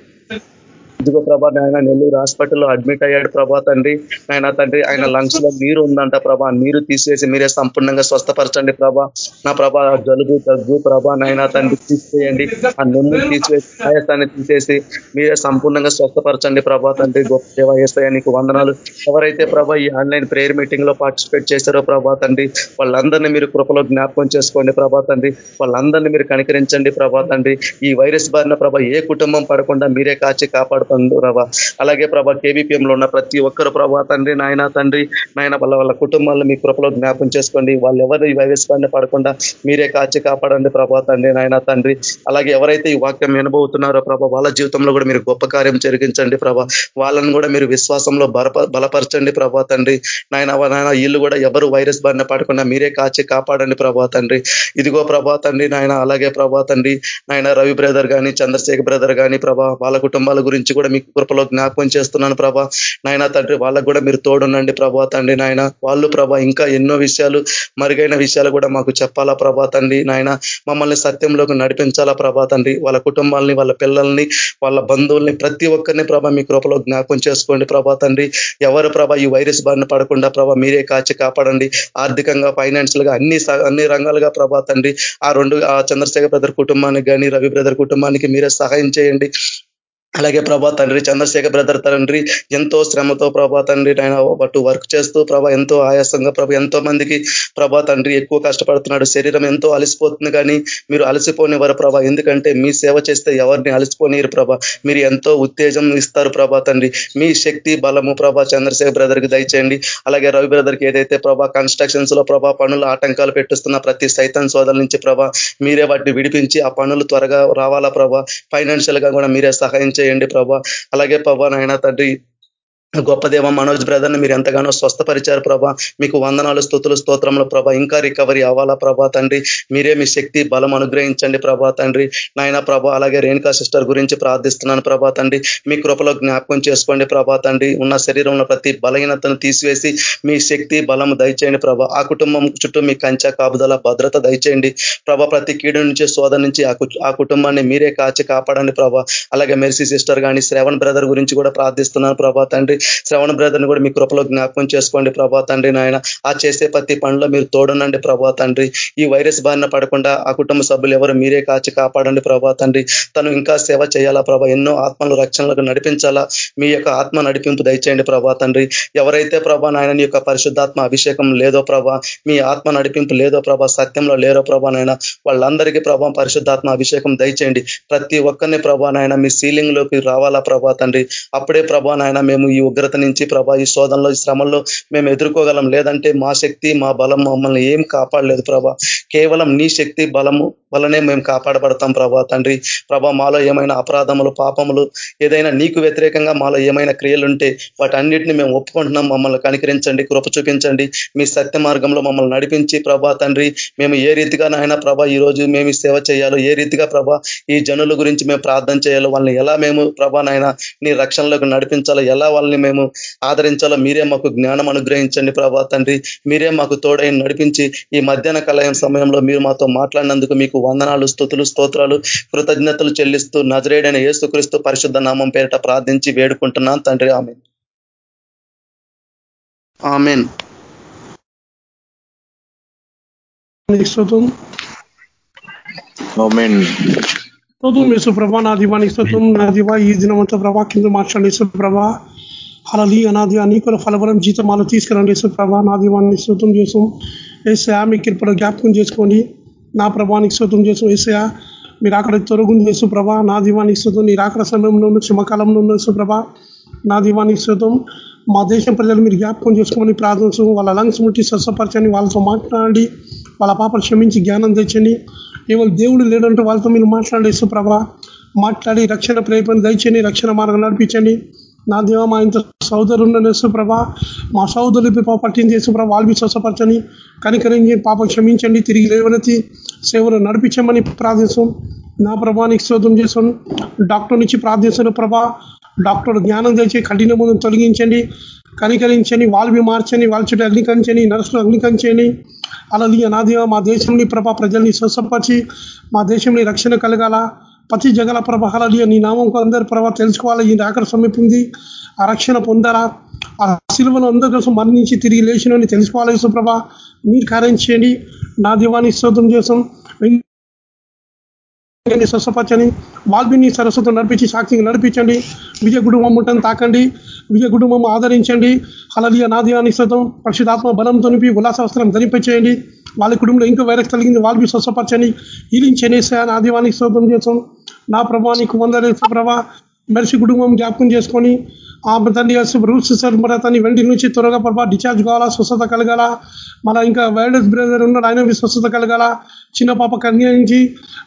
ఇదిగో ప్రభా నాయన నెల్లూరు హాస్పిటల్లో అడ్మిట్ అయ్యాడు ప్రభా తండ్రి. ఆయన తండ్రి ఆయన లంగ్స్లో నీరు ఉందంట ప్రభా. నీరు తీసేసి మీరే సంపూర్ణంగా స్వస్థపరచండి ప్రభా. నా ప్రభా జలుబు దగ్గు ప్రభా నాయన తండ్రి తీసేయండి. ఆ నెమ్ము తీసివేసి ఆయాసాన్ని తీసేసి మీరే సంపూర్ణంగా స్వస్థపరచండి ప్రభా తండ్రి. గొప్ప సేవ నీకు వందనాలు. ఎవరైతే ప్రభా ఈ ఆన్లైన్ ప్రేయర్ మీటింగ్లో పార్టిసిపేట్ చేశారో ప్రభా తండ్రి వాళ్ళందరినీ మీరు కృపలో జ్ఞాపకం చేసుకోండి ప్రభా తండ్రి. వాళ్ళందరినీ మీరు కనికరించండి ప్రభా తండ్రి. ఈ వైరస్ బారిన ప్రభా ఏ కుటుంబం పడకుండా మీరే కాచి తండ్రి ప్రభా. అలాగే ప్రభా కేబీపీఎంలో ఉన్న ప్రతి ఒక్కరు ప్రభా తండ్రి నాయన తండ్రి నాయన వాళ్ళ వాళ్ళ కుటుంబాలను మీ కృపలో జ్ఞాపం చేసుకోండి. వాళ్ళు ఎవరు ఈ వైరస్ పడకుండా మీరే కాచి కాపాడండి ప్రభా తండ్రి నాయన తండ్రి. అలాగే ఎవరైతే ఈ వాక్యం వినబోతున్నారో ప్రభా వాళ్ళ జీవితంలో కూడా మీరు గొప్ప కార్యం జరిగించండి ప్రభా. వాళ్ళని కూడా మీరు విశ్వాసంలో బలప బలపరచండి ప్రభా తండ్రి. నాయన నాయన వీళ్ళు కూడా ఎవరు వైరస్ బారిన పడకుండా మీరే కాచి కాపాడండి ప్రభా తండ్రి. ఇదిగో ప్రభా తండ్రి నాయన అలాగే ప్రభా తండ్రి నాయన రవి బ్రదర్ కానీ చంద్రశేఖర్ బ్రదర్ కానీ ప్రభా వాళ్ళ కుటుంబాల గురించి కూడా మీకు కృపలో జ్ఞాపకం చేస్తున్నాను ప్రభా. నాయన తండ్రి వాళ్ళకు కూడా మీరు తోడునండి ప్రభా తండ్రి నాయన. వాళ్ళు ప్రభా ఇంకా ఎన్నో విషయాలు మరుగైన విషయాలు కూడా మాకు చెప్పాలా ప్రభా తండ్రి నాయన. మమ్మల్ని సత్యంలోకి నడిపించాలా ప్రభా తండ్రి. వాళ్ళ కుటుంబాలని వాళ్ళ పిల్లల్ని వాళ్ళ బంధువుల్ని ప్రతి ఒక్కరిని ప్రభా మీ కృపలో జ్ఞాపకం చేసుకోండి ప్రభా తండ్రి. ఎవరు ప్రభా ఈ వైరస్ బారిన పడకుండా ప్రభా మీరే కాచి కాపాడండి. ఆర్థికంగా ఫైనాన్షియల్గా అన్ని అన్ని రంగాలుగా ప్రభా తండ్రి. ఆ రెండు ఆ చంద్రశేఖర్ బ్రదర్ కుటుంబానికి కానీ రవి బ్రదర్ కుటుంబానికి మీరే సహాయం చేయండి. అలాగే ప్రభా తండ్రి చంద్రశేఖర్ బ్రదర్ తండ్రి ఎంతో శ్రమతో ప్రభా తండ్రి ఆయన బట్టు వర్క్ చేస్తూ ప్రభా ఎంతో ఆయాసంగా ప్రభా ఎంతో మందికి ప్రభా తండ్రి ఎక్కువ కష్టపడుతున్నాడు. శరీరం ఎంతో అలసిపోతుంది కానీ మీరు అలసిపోనివారు ప్రభా. ఎందుకంటే మీ సేవ చేస్తే ఎవరిని అలసిపోనియరు ప్రభా. మీరు ఎంతో ఉత్తేజం ఇస్తారు ప్రభా తండ్రి. మీ శక్తి బలము ప్రభా చంద్రశేఖర్ బ్రదర్కి దయచేయండి. అలాగే రవి బ్రదర్కి ఏదైతే ప్రభా కన్స్ట్రక్షన్స్లో ప్రభా పనులు ఆటంకాలు పెట్టిస్తున్న ప్రతి సైతం సోదల నుంచి ప్రభా మీరే వాటిని విడిపించి ఆ పనులు త్వరగా రావాలా ప్రభా. ఫైనాన్షియల్గా కూడా మీరే సహాయం చేయండి ప్రభా. అలాగే ప్రభా నాయన తండ్రి గొప్ప దేవ మనోజ్ బ్రదర్ని మీరు ఎంతగానో స్వస్థపరిచారు ప్రభా. మీకు వందనాలు స్థుతులు స్తోత్రంలో ప్రభా. ఇంకా రికవరీ అవ్వాలా ప్రభా తండ్రి? మీరే మీ శక్తి బలం అనుగ్రహించండి ప్రభా తండ్రి. నాయన ప్రభా అలాగే రేణుకా సిస్టర్ గురించి ప్రార్థిస్తున్నాను ప్రభా తండ్రి. మీ కృపలో జ్ఞాపకం చేసుకోండి ప్రభా తండ్రి. ఉన్న శరీరంలో ప్రతి బలహీనతను తీసివేసి మీ శక్తి బలం దయచేయండి ప్రభా. ఆ కుటుంబం చుట్టూ మీ కంచె కాపుదల భద్రత దయచేయండి ప్రభా. ప్రతి కీడు నుంచి శోధ నుంచి ఆ కుటుంబాన్ని మీరే కాచి కాపాడండి ప్రభా. అలాగే మెర్సీ సిస్టర్ కానీ శ్రవణ్ బ్రదర్ గురించి కూడా ప్రార్థిస్తున్నాను ప్రభా తండ్రి. శ్రవణ బ్రదర్ని కూడా మీ కృపలో జ్ఞాపకం చేసుకోండి ప్రభా తండ్రి నాయన. ఆ చేసే ప్రతి పనిలో మీరు తోడనండి ప్రభా తండ్రి. ఈ వైరస్ బారిన పడకుండా ఆ కుటుంబ సభ్యులు ఎవరు మీరే కాచి కాపాడండి ప్రభా తండ్రి. తను ఇంకా సేవ చేయాలా ప్రభా? ఎన్నో ఆత్మలు రక్షణలకు నడిపించాలా? మీ యొక్క ఆత్మ నడిపింపు దయచేయండి ప్రభా తండ్రి. ఎవరైతే ప్రభా నాయన యొక్క పరిశుద్ధాత్మ అభిషేకం లేదో ప్రభా మీ ఆత్మ నడిపింపు లేదో ప్రభా సత్యంలో లేరో ప్రభా నాయన వాళ్ళందరికీ ప్రభా పరిశుద్ధాత్మ అభిషేకం దయచేయండి. ప్రతి ఒక్కరిని ప్రభా నాయన మీ సీలింగ్లోకి రావాలా ప్రభా తండ్రి. అప్పుడే ప్రభా నాయన మేము ఈ ఉగ్రత నుంచి ప్రభా ఈ శోధనలో ఈ శ్రమంలో మేము ఎదుర్కోగలం. లేదంటే మా శక్తి మా బలం మమ్మల్ని ఏం కాపాడలేదు ప్రభా. కేవలం నీ శక్తి బలము వలనే మేము కాపాడబడతాం ప్రభా తండ్రి. ప్రభా మాలో ఏమైనా అపరాధములు పాపములు ఏదైనా నీకు వ్యతిరేకంగా మాలో ఏమైనా క్రియలుంటే వాటన్నిటిని మేము ఒప్పుకుంటున్నాం. మమ్మల్ని కనికరించండి కృప చూపించండి. మీ సత్య మార్గంలో మమ్మల్ని నడిపించి ప్రభా తండ్రి మేము ఏ రీతిగా నాయన ప్రభా ఈ రోజు మేము సేవ చేయాలో ఏ రీతిగా ప్రభా ఈ జనుల గురించి మేము ప్రార్థన చేయాలో వాళ్ళని ఎలా మేము ప్రభా నాయన నీ రక్షణలోకి నడిపించాలో ఎలా వాళ్ళని మేము ఆదరించాలో? మీరే మాకు జ్ఞానం అనుగ్రహించండి ప్రభా తండ్రి. మీరే మాకు తోడై నడిపించి ఈ మధ్యాహ్న కలయం సమయంలో మీరు మాతో మాట్లాడినందుకు మీకు వందనాలు స్థుతులు స్తోత్రాలు కృతజ్ఞతలు చెల్లిస్తూ నజరేడైన యేసుక్రీస్తు పరిశుద్ధ నామం పేరిట ప్రార్థించి వేడుకుంటున్నాను తండ్రి. ఆమె ఆమెన్. స్తోత్రం. స్తోత్రం యేసు ప్రభా నా దీవానికి స్తోత్రం. నా దివా ఈ దినమంతా ప్రభా కింద యేసు ప్రభా. అలలి అనాది అనేకుల ఫలవరం జీతమాలు తీసుకురండి. యేసు ప్రభా నా దీవాన్ని స్తోత్రం చేసాం ఏసయా మీ కృపలో జ్ఞాపకం చేసుకోండి. నా ప్రభానికి స్తోత్రం చేసాం ఏసయా మీరు అక్కడ తొలగుంది యేసు ప్రభా నా దీవానికి స్తోత్రం. నీ రాకడ సమయంలో ఉన్న క్షమకాలంలో ఉన్న నా దీవానికి స్తోత్రం. మా దేశం ప్రజలు మీరు జ్ఞాపకం చేసుకోమని ప్రార్థించు వాళ్ళ లంగ్స్ ముట్టి స్వస్థపరచండి. వాళ్ళతో మాట్లాడండి. వాళ్ళ పాపలు క్షమించి జ్ఞానం తెచ్చండి. కేవలం దేవుడు లేడంటే వాళ్ళతో మీరు మాట్లాడే సుప్రభ మాట్లాడి రక్షణ ప్రేపణ దయచండి రక్షణ మార్గం నడిపించండి. నా దేవ మా ఇంత సోదరున్న యేసుప్రభ మా సోదరులు పాప పట్టింది యేసుప్రభ వాళ్ళవి స్వసపరచని కనికరించి పాపం క్షమించండి తిరిగి లేవనెత్తి సేవలు నడిపించమని ప్రార్థిస్తాం. నా ప్రభానికి శోధం చేసాం డాక్టర్ నుంచి ప్రార్థిస్తున్న ప్రభా. డాక్టర్ జ్ఞానం తెచ్చి కఠిన ముందు తొలగించండి కనికరించండి వాళ్ళవి మార్చండి వాళ్ళ చుట్టూ అగ్నికరించండి నర్సులు అగ్నికరించండి. అలా దేవ మా దేశంని ప్రభా ప్రజల్ని స్వసపరిచి మా దేశంని రక్షణ కలగాల. ప్రతి జగల ప్రభాహాలు నీ నామం అందరి ప్రభావ తెలుసుకోవాలి ఈ రాకడ సమీపింది. ఆ రక్షణ పొందాలా ఆ శిలువను అందరి కోసం మరణించి తిరిగి లేచినని తెలుసుకోవాలి ప్రభా. మీరు కార్యం చేయండి. నా దీవాన్ని స్తోత్రం చేసాం స్వస్థపరచని వాల్మీని సరస్వతం నడిపించి సాక్షిగా నడిపించండి. విజయ కుటుంబం ఉంటుంది తాకండి. విజయ కుటుంబం ఆదరించండి. అలలియ నాదియాని శ్రతం పరిశుధాత్మ బలంతో నింపి ఉల్లాసవస్త్రం ధరింపచేయండి. వాళ్ళ కుటుంబంలో ఇంకా వైరస్ కలిగింది వాళ్ళకి స్వస్థపరచని నా నాదివానికి శోధం చేసాం నా ప్రభానికి వందలే ప్రభా మనిషి కుటుంబం జ్ఞాపకం చేసుకొని ఆ తండ్రి రూల్స్ సార్ మరి తన వెంటి నుంచి త్వరగా ప్రభా డిశ్చార్జ్ కావాలా స్వస్థత కలగాల? మన ఇంకా వైరస్ బ్రదర్ ఉన్నాడు ఆయన స్వస్థత కలగాల? చిన్న పాప కన్యాయించి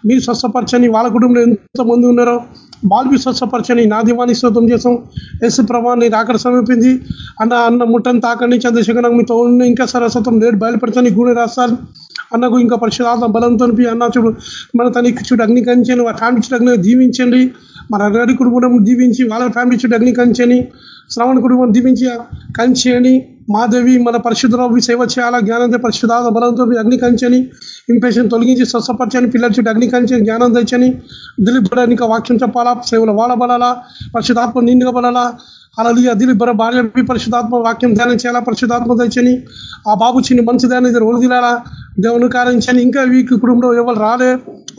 మీరు స్వస్థపరచని వాళ్ళ కుటుంబంలో ఎంతమంది ఉన్నారో వాళ్ళు స్వస్థపరచని నా దీవాన్ని స్తోత్రం చేసాం ఎస్ ప్రభాన్ని రాకడ సమీపింది అన్న అన్న ముట్టని తాకండి చంద్రశేఖర్ మీతో ఇంకా సరస్వతం లేడు బయలుపెడతాను గూడె రాస్తారు అన్నకు ఇంకా పరిశుధాత్మ బలంతో అన్న చూడు మన తనకి చూడు అగ్ని కంచండి ఫ్యామిలీ చూడు అగ్ని దీవించండి. మన అగ్ని కుటుంబం దీవించి వాళ్ళ ఫ్యామిలీ చూడు అగ్ని కంచని శ్రవణ కుటుంబం దీవించి కంచేయండి మాదేవి మన పరిశుద్ధరావు సేవ చేయాలా? జ్ఞానంతో పరిశుధాత్మ బలంతో అగ్ని కంచని ఇంపేషన్ తొలగించి స్వస్థపరచని పిల్లల చుట్టూ అగ్ని కంచని జ్ఞానం తెచ్చని దిలీప్ ఇంకా వాక్యం చెప్పాలా? సేవలు వాడబడాలా? పరిశుధాత్మ నిండుగా పడాలా? అలా దిలీప్ బర భార్య పరిశుధాత్మ వాక్యం ధ్యానం చేయాలా? పరిశుధాత్మ తెచ్చని ఆ బాబు చిన్ని మంచి ధ్యానం ఇద్దరు ఒడిదిలాలా దేవుని కారించని ఇంకా వీక్ కుటుంబంలో ఎవరు రాలే?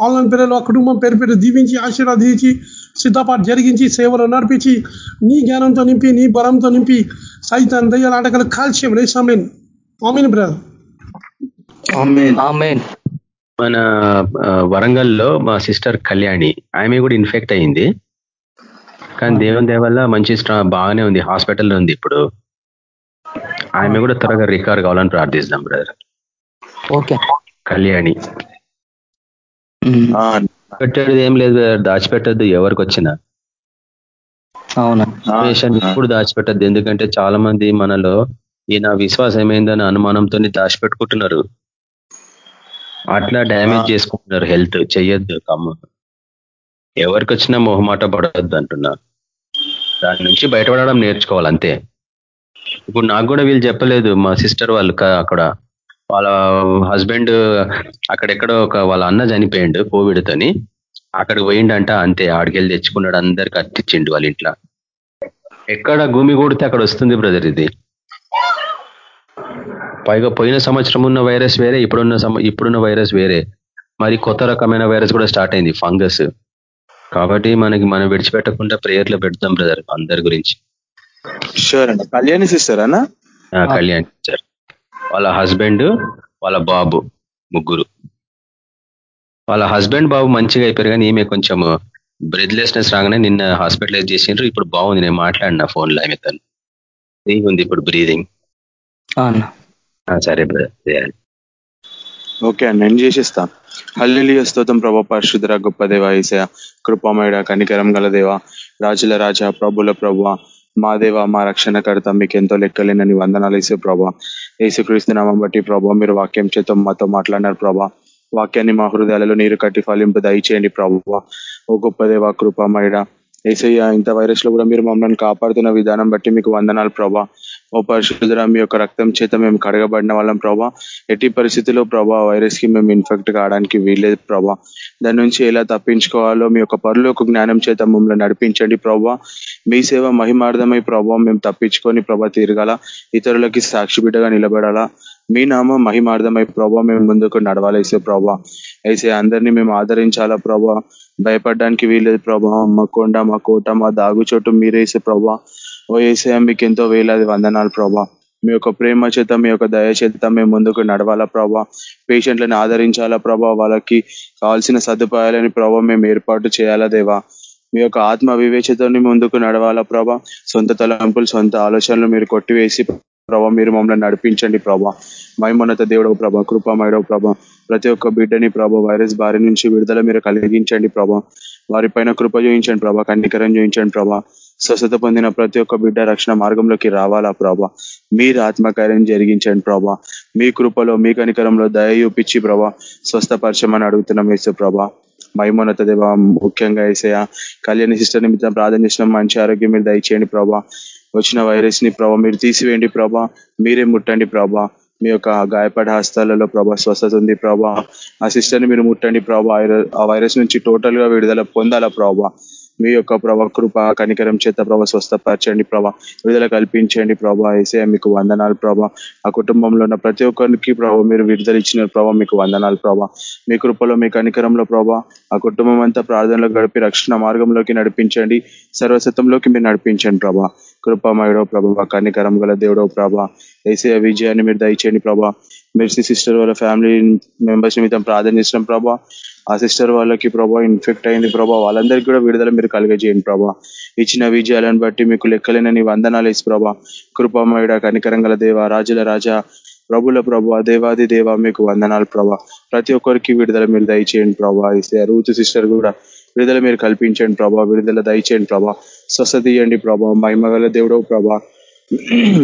ఆన్లైన్ పిల్లలు ఆ కుటుంబం పేరు పేరు దీవించి ఆశీర్వాదించి సిద్ధపాటు జరిగించి సేవలు నడిపించి నీ జ్ఞానంతో నింపి నీ బలంతో నింపి సైతాన్ దయ్యాల ఆటకలు కాల్చేయం రేసామేన్ ఆమెన్. బ్రదర్. మన వరంగల్లో మా సిస్టర్ కళ్యాణి ఆమె కూడా ఇన్ఫెక్ట్ అయింది. కానీ దేవుని దేవల్ల మంచి బాగానే ఉంది. హాస్పిటల్లో ఉంది ఇప్పుడు. ఆమె కూడా త్వరగా రికవర్ కావాలని ప్రార్థిస్తాం బ్రదర్. ఓకే. కళ్యాణి. పెట్టేది ఏం లేదు దాచిపెట్టద్దు ఎవరికి వచ్చినా. అవునా? ఎప్పుడు దాచిపెట్టద్దు. ఎందుకంటే చాలా మంది మనలో ఈ నా విశ్వాసం ఏమైందని అనుమానంతో దాచిపెట్టుకుంటున్నారు. అట్లా డ్యామేజ్ చేసుకుంటున్నారు హెల్త్. చెయ్యొద్దు కమ్మ. ఎవరికి వచ్చినా మొహమాట పడవద్దు అంటున్నా దాని నుంచి బయటపడడం నేర్చుకోవాలి అంతే. ఇప్పుడు నాకు కూడా వీళ్ళు చెప్పలేదు మా సిస్టర్ వాళ్ళు అక్కడ వాళ్ళ హస్బెండ్ అక్కడెక్కడో ఒక వాళ్ళ అన్న చనిపోయిండు కోవిడ్ తోని అక్కడికి పోయిండంట అంతే. ఆడికెళ్ళి తెచ్చుకున్నాడు అందరికి అట్టించిండు వాళ్ళ ఇంట్లో. ఎక్కడ భూమి కూడితే అక్కడ వస్తుంది బ్రదర్ ఇది. పైగా పోయిన సంవత్సరం ఉన్న వైరస్ వేరే ఇప్పుడున్న ఇప్పుడున్న వైరస్ వేరే. మరి కొత్త రకమైన వైరస్ కూడా స్టార్ట్ అయింది ఫంగస్. కాబట్టి మనకి మనం విడిచిపెట్టకుండా ప్రేయర్లో పెడతాం బ్రదర్ అందరి గురించి. షూర్ అండి. కళ్యాణి సిస్టర్ అన్నా కళ్యాణ్ సార్ వాళ్ళ హస్బెండ్ వాళ్ళ బాబు ముగ్గురు. వాళ్ళ హస్బెండ్ బాబు మంచిగా అయిపోయారు కానీ ఈమె కొంచెం బ్రెడ్లెస్నెస్ రాగానే నిన్న హాస్పిటలైజ్ చేసిండ్రు. ఇప్పుడు బాగుంది. నేను మాట్లాడిన ఫోన్లో ఆమె తను. ఉంది ఇప్పుడు బ్రీదింగ్ సరే బ్రదర్ ఓకే అండి. నేను చేసేస్తా. హల్లియ స్తోతం ప్రభా పరిశుద్ధర గొప్ప దేవ ఈసయ కృపమేడ కనికరం గల దేవ రాజుల రాజా ప్రభుల ప్రభు మా దేవ మా రక్షణకర్త మీకు ఎంతో లెక్కలేనని వందనాలు వేసే ప్రభా. యేసుక్రీస్తు నామం బట్టి ప్రభా మీరు వాక్యం చేత మాతో మాట్లాడినారు ప్రభా. వాక్యాన్ని మా హృదయాలలో నీరు కట్టి ఫలింపు దయచేయండి ప్రభా. ఓ గొప్ప దేవ కృపమేడ ఏసయ్య ఇంత వైరస్లో కూడా మీరు మమ్మల్ని కాపాడుతున్న విధానం బట్టి మీకు వందనాలు ప్రభా. ఓ పరిశుద్ధుల మీ యొక్క రక్తం చేత మేము కడగబడిన వాళ్ళం ప్రభా. ఎట్టి పరిస్థితిలో ప్రభా వైరస్కి మేము ఇన్ఫెక్ట్ కావడానికి వీల్లేదు ప్రభా. దాని నుంచి ఎలా తప్పించుకోవాలో మీ యొక్క పరులోకి జ్ఞానం చేత మమ్మల్ని నడిపించండి ప్రభా. మీ సేవ మహిమార్థమై ప్రభావం మేము తప్పించుకొని ప్రభా తిరగాల. ఇతరులకి సాక్షి బిడ్డగా నిలబడాలా. మీ నామ మహిమార్థమై ప్రభా మేము ముందుకు నడవాలేసే ప్రభా. అయితే అందరినీ మేము ఆదరించాలా ప్రభా. భయపడడానికి వీలేదు ప్రభా. మా కొండ మా కోట మా దాగు చోటు మీరేసే ప్రభా. ఓ ఏసే మీకు ఎంతో వేలాది వందనాలు ప్రభా. మీ యొక్క ప్రేమ చేత మీ యొక్క దయ చేత మేము ముందుకు నడవాలా ప్రభా. పేషెంట్లను ఆదరించాలా ప్రభా. వాళ్ళకి కావాల్సిన సదుపాయాలని ప్రభా మేము ఏర్పాటు చేయాలా దేవా. మీ యొక్క ఆత్మ వివేచతని ముందుకు నడవాలా ప్రభా. సొంత తలంపులు సొంత ఆలోచనలు మీరు కొట్టివేసి ప్రభా మీరు మమ్మల్ని నడిపించండి ప్రభా. మైమోన్నత దేవుడు ప్రభా కృపమయడవు ప్రభా. ప్రతి ఒక్క బిడ్డని ప్రభా వైరస్ బారి నుంచి విడుదల మీరు కలిగించండి ప్రభా. వారి పైన కృప చూపించండి ప్రభా కన్నికరం చూపించండి ప్రభా. స్వస్థత పొందిన ప్రతి ఒక్క బిడ్డ రక్షణ మార్గంలోకి రావాలా ప్రభా? మీరు ఆత్మకార్యం జరిగించండి ప్రభా. మీ కృపలో మీ కనికరంలో దయ చూపించి ప్రభా స్వస్థపరచమని అడుగుతున్నాం వేసే ప్రభా. మైమోన్నత దేవ ముఖ్యంగా వేసేయ కళ్యాణి సిస్టర్ నిమిత్తం ప్రార్థన చేసిన మంచి ఆరోగ్యం మీరు దయచేయండి ప్రభా. వచ్చిన వైరస్ని ప్రభా మీరు తీసివేయండి ప్రభా. మీరే ముట్టండి ప్రభా. మీ యొక్క గాయపడ హస్తాలలో ప్రభా స్వస్థత ఉంది ప్రభా. ఆ సిస్టర్ని మీరు ముట్టండి ప్రభా. ఆ వైరస్ నుంచి టోటల్గా విడుదల పొందాలా ప్రభా. మీ యొక్క ప్రభా కృప కనికరం చేత ప్రభా స్వస్థపరచండి ప్రభా. విడుదల కల్పించండి ప్రభా. ఏసే మీకు వందనాలు ప్రభా. ఆ కుటుంబంలో ఉన్న ప్రతి ఒక్కరికి ప్రభా మీరు విడుదల ఇచ్చిన ప్రభా మీకు వందనాలు ప్రభా. మీ కృపలో మీ కనికరంలో ప్రభా ఆ కుటుంబం అంతా ప్రార్థనలో గడిపి రక్షణ మార్గంలోకి నడిపించండి. సర్వసత్వంలోకి మీరు నడిపించండి ప్రభా. కృపమయుడో ప్రభా కనికరం గల దేవుడో ప్రభా. ఏసే విజయాన్ని మీరు దయచేయండి ప్రభా. మెర్సీ సిస్టర్ వాళ్ళ ఫ్యామిలీ మెంబర్స్ నిమిత్తం ప్రార్థన చేసిన ప్రభా. ఆ సిస్టర్ వాళ్ళకి ప్రభా ఇన్ఫెక్ట్ అయింది ప్రభా. వాళ్ళందరికీ కూడా విడుదల మీరు కలిగజేయండి ప్రభా. ఇచ్చిన విజయాలను బట్టి మీకు లెక్కలేనని వందనాలు ఇసు ప్రభా. కృపమయుడ కనికరంగల దేవ రాజుల రాజా ప్రభుల ప్రభా దేవాది దేవ మీకు వందనాలు ప్రభా. ప్రతి ఒక్కరికి విడుదల మీరు దయచేయండి ప్రభా. ఇస్తే రూతు సిస్టర్ కూడా విడుదల మీరు కల్పించండి ప్రభా. విడుదల దయచేయండి ప్రభా. స్వస్థత ఇవ్వండి ప్రభా. మహిమగల దేవుడవు ప్రభా.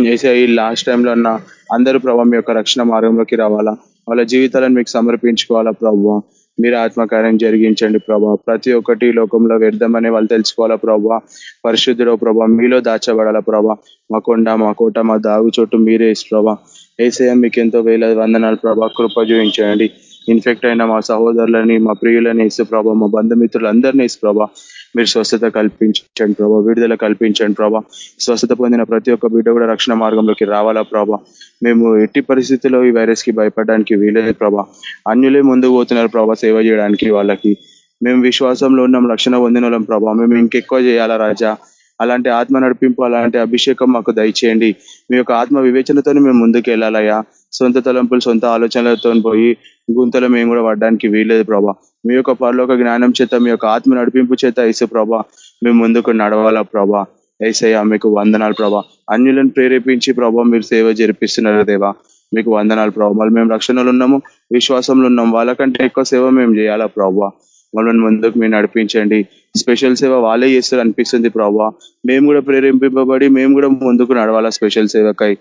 ఏసే ఈ లాస్ట్ టైంలో అన్న అందరూ ప్రభా మీ యొక్క రక్షణ మార్గంలోకి రావాలా? వాళ్ళ జీవితాలను మీకు సమర్పించుకోవాలా ప్రభావ మీరు ఆత్మకార్యం జరిగించండి ప్రభా. ప్రతి ఒక్కటి లోకంలో వ్యర్థమని వాళ్ళు తెలుసుకోవాలా ప్రభా. పరిశుద్ధుడో ప్రభా. మీలో దాచబడాల ప్రభా. మా కొండ మా కోట మా దాగు చోటు మీరే ప్రభా. ఏసయం మీకు ఎంతో వేల వందనాలు ప్రభా. కృప చూపించండి. ఇన్ఫెక్ట్ అయిన మా సహోదరులని మా ప్రియులని ఇసు ప్రభా. మా బంధుమిత్రులందరినీ ఇసు ప్రభా. మీరు స్వస్థత కల్పించండి ప్రభా. విడుదల కల్పించండి ప్రభా. స్వస్థత పొందిన ప్రతి ఒక్క బిడ్డ కూడా రక్షణ మార్గంలోకి రావాలా ప్రభా. మేము ఎట్టి పరిస్థితుల్లో ఈ వైరస్కి భయపడడానికి వీలేదు ప్రభా. అన్యులే ముందుకు పోతున్నారు ప్రభా సేవ చేయడానికి వాళ్ళకి. మేము విశ్వాసంలో ఉన్నాం రక్షణ పొందిన వాళ్ళం ప్రభా. మేము ఇంకెక్కువ చేయాలా రాజా? అలాంటి ఆత్మ నడిపింపు అలాంటి అభిషేకం మాకు దయచేయండి. మీ యొక్క ఆత్మ వివేచనతో మేము ముందుకు వెళ్ళాలయ్యా. సొంత తలంపులు సొంత ఆలోచనలతో పోయి గుంతలో మేము కూడా పడడానికి వీలేదు ప్రభా. మీ యొక్క పరలోక జ్ఞానం చేత మీ యొక్క ఆత్మ నడిపింపు చేత ఇసు ప్రభా మేము ముందుకు నడవాలా ప్రభా. ఐసయ్య మీకు వందనాలు ప్రభా. అన్యులను ప్రేరేపించి ప్రభా మీరు సేవ జరిపిస్తున్నారు దేవా. మీకు వందనాలు ప్రభా. మళ్ళీ మేము రక్షణలు ఉన్నాము విశ్వాసంలో ఉన్నాం వాళ్ళకంటే ఎక్కువ సేవ మేము చేయాలా ప్రభా? వాళ్ళని ముందుకు మీరు నడిపించండి. స్పెషల్ సేవ వాళ్ళే చేస్తారు అనిపిస్తుంది ప్రభా. మేము కూడా ప్రేరేపింపబడి మేము కూడా ముందుకు నడవాలా స్పెషల్ సేవకై.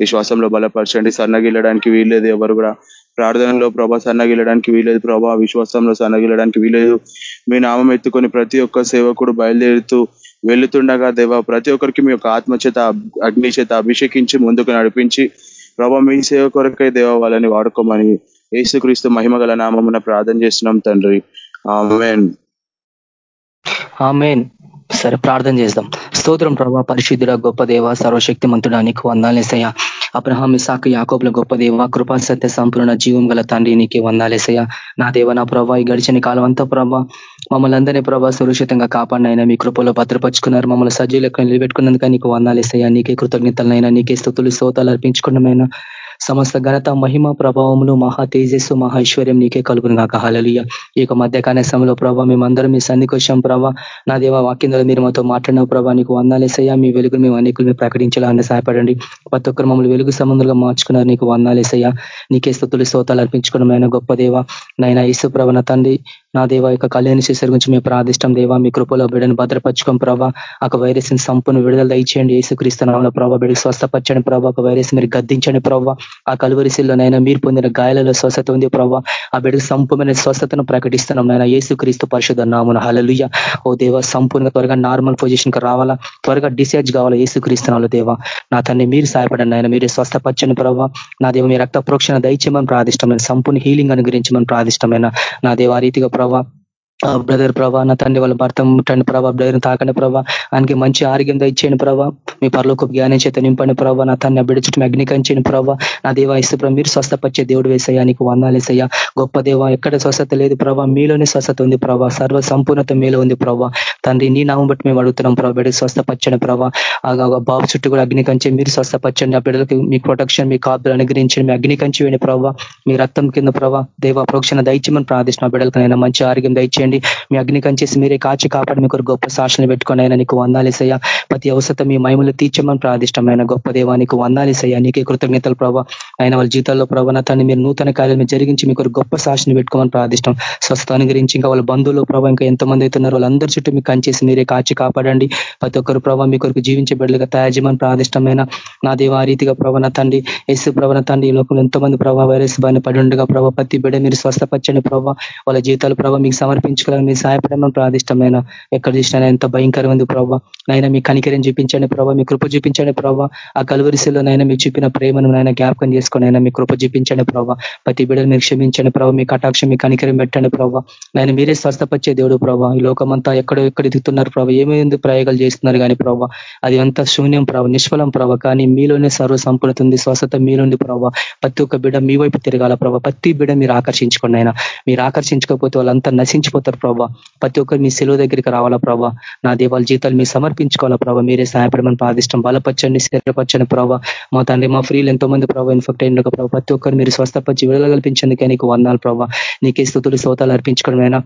విశ్వాసంలో బలపరచండి. సన్నగిల్లడానికి వీల్లేదు ఎవరు కూడా. ప్రార్థనలో ప్రభా సన్నగిల్లడానికి వీలేదు ప్రభా. విశ్వాసంలో సన్నగిల్లడానికి వీలేదు మీ నామం ఎత్తుకొని ప్రతి ఒక్క సేవకుడు బయలుదేరుతూ వెళ్తుండగా దేవ ప్రతి ఒక్కరికి మీ యొక్క ఆత్మచేత అగ్ని చేత అభిషేకించి ముందుకు నడిపించి ప్రభా మీ సేవ కొరకై దేవ వాళ్ళని వాడుకోమని యేసుక్రీస్తు మహిమ గల నామమున ప్రార్థన చేస్తున్నాం తండ్రి. ఆమెన్. ఆమెన్. సరే ప్రార్థన చేద్దాం. స్తోత్రం ప్రభా పరిశుద్ధుడ గొప్ప దేవ సర్వశక్తి మంతుడానికి వందాలేసయ్య అబ్రహాం ఇసాకు యాకోబుల గొప్ప దేవ కృపా సత్య సంపూర్ణ జీవం గల తండ్రి నీకే వందాలేసయ్య నా దేవ నా ప్రభా ఈ గడిచిన కాలం అంతా ప్రభా మమ్మల్ని అందరినీ ప్రభా సురక్షితంగా కాపాడినైనా మీ కృపలో భద్రపరుచుకున్నారు. మమ్మల్ని సజీలకు నిలబెట్టుకున్నందుక నీకు వందాలేసయ్యా నీకే కృతజ్ఞతలైనా నీకే స్థుతులు స్తోతాలు అర్పించుకున్నమైనా సమస్త ఘనత మహిమ ప్రభావములు మహా తేజస్సు మహా నీకే కలుగును కాక హలలియ ఈ యొక్క మధ్య సమయంలో ప్రభావ మేమందరం మీ సన్నిధికి వచ్చాం ప్రభా. నా దేవ వాక్యం మీరు మాతో మాట్లాడిన ప్రభా. నీకు వందాలేసయ్యా మీ వెలుగును మేము అనేకులు మీరు ప్రకటించాలని సహాయపడండి. ప్రతి ఒక్కరు మమ్మల్ని వెలుగు సంబంధంగా మార్చుకున్నారు. నీకు వందాలేసయ్యా నీకే స్థుతులు స్తోతాలు అర్పించుకున్న గొప్ప దేవ. నైనా ఈసు ప్రభ తండ్రి. నా దేవ యొక్క కళ్యాణ శిశర్ గురించి మేము ప్రార్థిష్టం దేవా మీ కృపలో బిడ్డను భద్రపరచుకోం ప్రభావ ఒక వైరస్ని సంపూర్ణ విడుదల దయచేయండి ఏసుక్రీస్తునామలో ప్రభావ బిడ్డకు స్వస్థపరచండి ప్రభావ ఒక వైరస్ మీరు గద్దించండి ప్రభావ ఆ కలువరిశిల్లోనైనా మీరు పొందిన గాయాలలో స్వస్థత ఉంది ప్రభావ ఆ బిడ్డకు సంపూర్ణ స్వస్థతను ప్రకటిస్తున్నాం నాయన. ఏసుక్రీస్తు పరిషత్ నామున హలలుయ ఓ దేవ సంపూర్ణంగా త్వరగా నార్మల్ పొజిషన్కి రావాలా? త్వరగా డిశ్చార్జ్ కావాలా ఏసుక్రీస్తునాలు దేవ? నా తన్ని మీరు సహాయపడండి ఆయన మీరు స్వస్థపరచండి ప్రభావ నా దేవ మీ రక్త ప్రోక్షణ దయచేయమని ప్రార్థిష్టమైన సంపూర్ణ హీలింగ్ అనుగురించి మనం ప్రార్థిష్టమైన నా దేవ రీతిగా ప్రభా బ్రదర్ ప్రభా నా తండ్రి వాళ్ళ భర్త ముట్టండి ప్రభా బ్రదర్ తాకండి ప్రభా. ఆయనకి మంచి ఆరోగ్యం ఇచ్చేయండి ప్రభా. మీ పరలోకి జ్ఞానం చేత నింపండి ప్రభా. నా తన్ని బిడ్డ చుట్టూ అగ్నికంచండి ప్రభా. నా దేవ ఇస్తే మీరు స్వస్థపచ్చే దేవుడు వేసయ్యా నీకు వందాలేసయ్యా గొప్ప దేవ ఎక్కడ స్వస్థత లేదు ప్రభా. మీలోనే స్వస్థత ఉంది ప్రభా. సర్వ సంపూర్ణత మీలో ఉంది ప్రభా. తండ్రి నీ నామం బట్టి మేము అడుగుతున్నాం ప్రభా బిడ్డ స్వస్థపచ్చండి ప్రభా. బాబు చుట్టూ కూడా అగ్నికంచి మీరు స్వస్థపచ్చండి ఆ బిడ్డలకి మీ ప్రొటెక్షన్ మీ కాపులు అనుగ్రహించండి. మీ అగ్నికంచి వేయండి ప్రభా. మీ రక్తం కింద ప్రభా. దేవ ప్రోక్షణ దయచేమని ప్రార్థిస్తున్న. బిడ్డలకి మంచి ఆరోగ్యం దయచేయండి. చేయండి. మీ అగ్ని కంచేసి మీరే కాచి కాపాడి మీకు గొప్ప సాక్షులు పెట్టుకుని అయినా నీకు వందాలేసయ్యా ప్రతి అవసరం మీ మహిమలు తీర్చమని ప్రాదిష్టమైన గొప్ప దేవానికి వందాలేసయ్యా నీకే కృతజ్ఞతలు ప్రభావ ఆయన వాళ్ళ జీవితాల్లో ప్రభావ తను మీరు నూతన కార్యాలను జరిగించి మీకు గొప్ప సాక్షిని పెట్టుకోమని ప్రాదిష్టం. స్వస్థ గురించి ఇంకా వాళ్ళ బంధువులు ప్రభావ ఇంకా ఎంతమంది అవుతున్నారు వాళ్ళందరి చుట్టూ మీకు కంచేసి మీరే కాచి కాపాడండి. ప్రతి ఒక్కరు ప్రభావ మీ కొరకు జీవించే బిడ్డలుగా తయారు చేయమని ప్రాదిష్టమైన నా దేవ ఆ రీతిగా ప్రవణ తండ్రి ఎస్ ప్రవణ తండ్రి ఈ లోకంలో ఎంతమంది ప్రభావ వైరస్ బారిన పడి ఉండగా ప్రభావ ప్రతి బిడ్డ మీరు స్వస్థపచ్చండి ప్రభావ వాళ్ళ జీవితాలు ప్రభావ మీకు సమర్పించి నడిపించుకోవాలని మీ సహాయపడమని ప్రార్థిష్టమైన ఎక్కడ చూసినా ఎంత భయంకరమైంది ప్రభావ నైనా మీ కనికరిని చూపించండి ప్రభావ మీ కృప చూపించండి ప్రభావ ఆ కలువరిశిలో నైనా మీరు చూపిన ప్రేమను నైనా జ్ఞాపకం చేసుకుని అయినా మీ కృప చూపించండి ప్రభావ ప్రతి బిడ్డను మీరు క్షమించండి ప్రభావ మీ కటాక్షం మీ కనికరం పెట్టండి ప్రభావ నేను మీరే స్వస్థపచ్చే దేవుడు ప్రభావ ఈ లోకమంతా ఎక్కడో ఎక్కడ దిగుతున్నారు ప్రభావ ఏమేమి ప్రయోగాలు చేస్తున్నారు కానీ ప్రభావ అది అంతా శూన్యం ప్రభావ నిష్ఫలం ప్రభావ కానీ మీలోనే సర్వ సంపూర్ణత ఉంది స్వస్థత మీరుంది ప్రభావ ప్రతి ఒక్క బిడ్డ మీ వైపు తిరగాల ప్రభావ ప్రతి బిడ్డ మీరు ఆకర్షించుకోండి అయినా మీరు ఆకర్షించకపోతే వాళ్ళంతా నశించిపోతారు. చేస్తారు ప్రభావ ప్రతి ఒక్కరు మీ సెలవు దగ్గరికి రావాలా ప్రభా. నా దేవాల జీతాలు మీరు సమర్పించుకోవాలా ప్రభావ మీరే సహాయపడమని ప్రాదిష్టం బలపచ్చండి స్థిరపచ్చండి ప్రభావ మా తండ్రి మా ఫ్రీలు ఎంతో మంది ప్రభావ ఇన్ఫెక్ట్ అయిన ప్రభావ ప్రతి ఒక్కరు మీరు స్వస్థపరిచి విడుదల కల్పించేందుకే నీకు వందాలు ప్రభావ నీకే స్థుతులు శ్రోతాలు అర్పించుకోవడమైనా?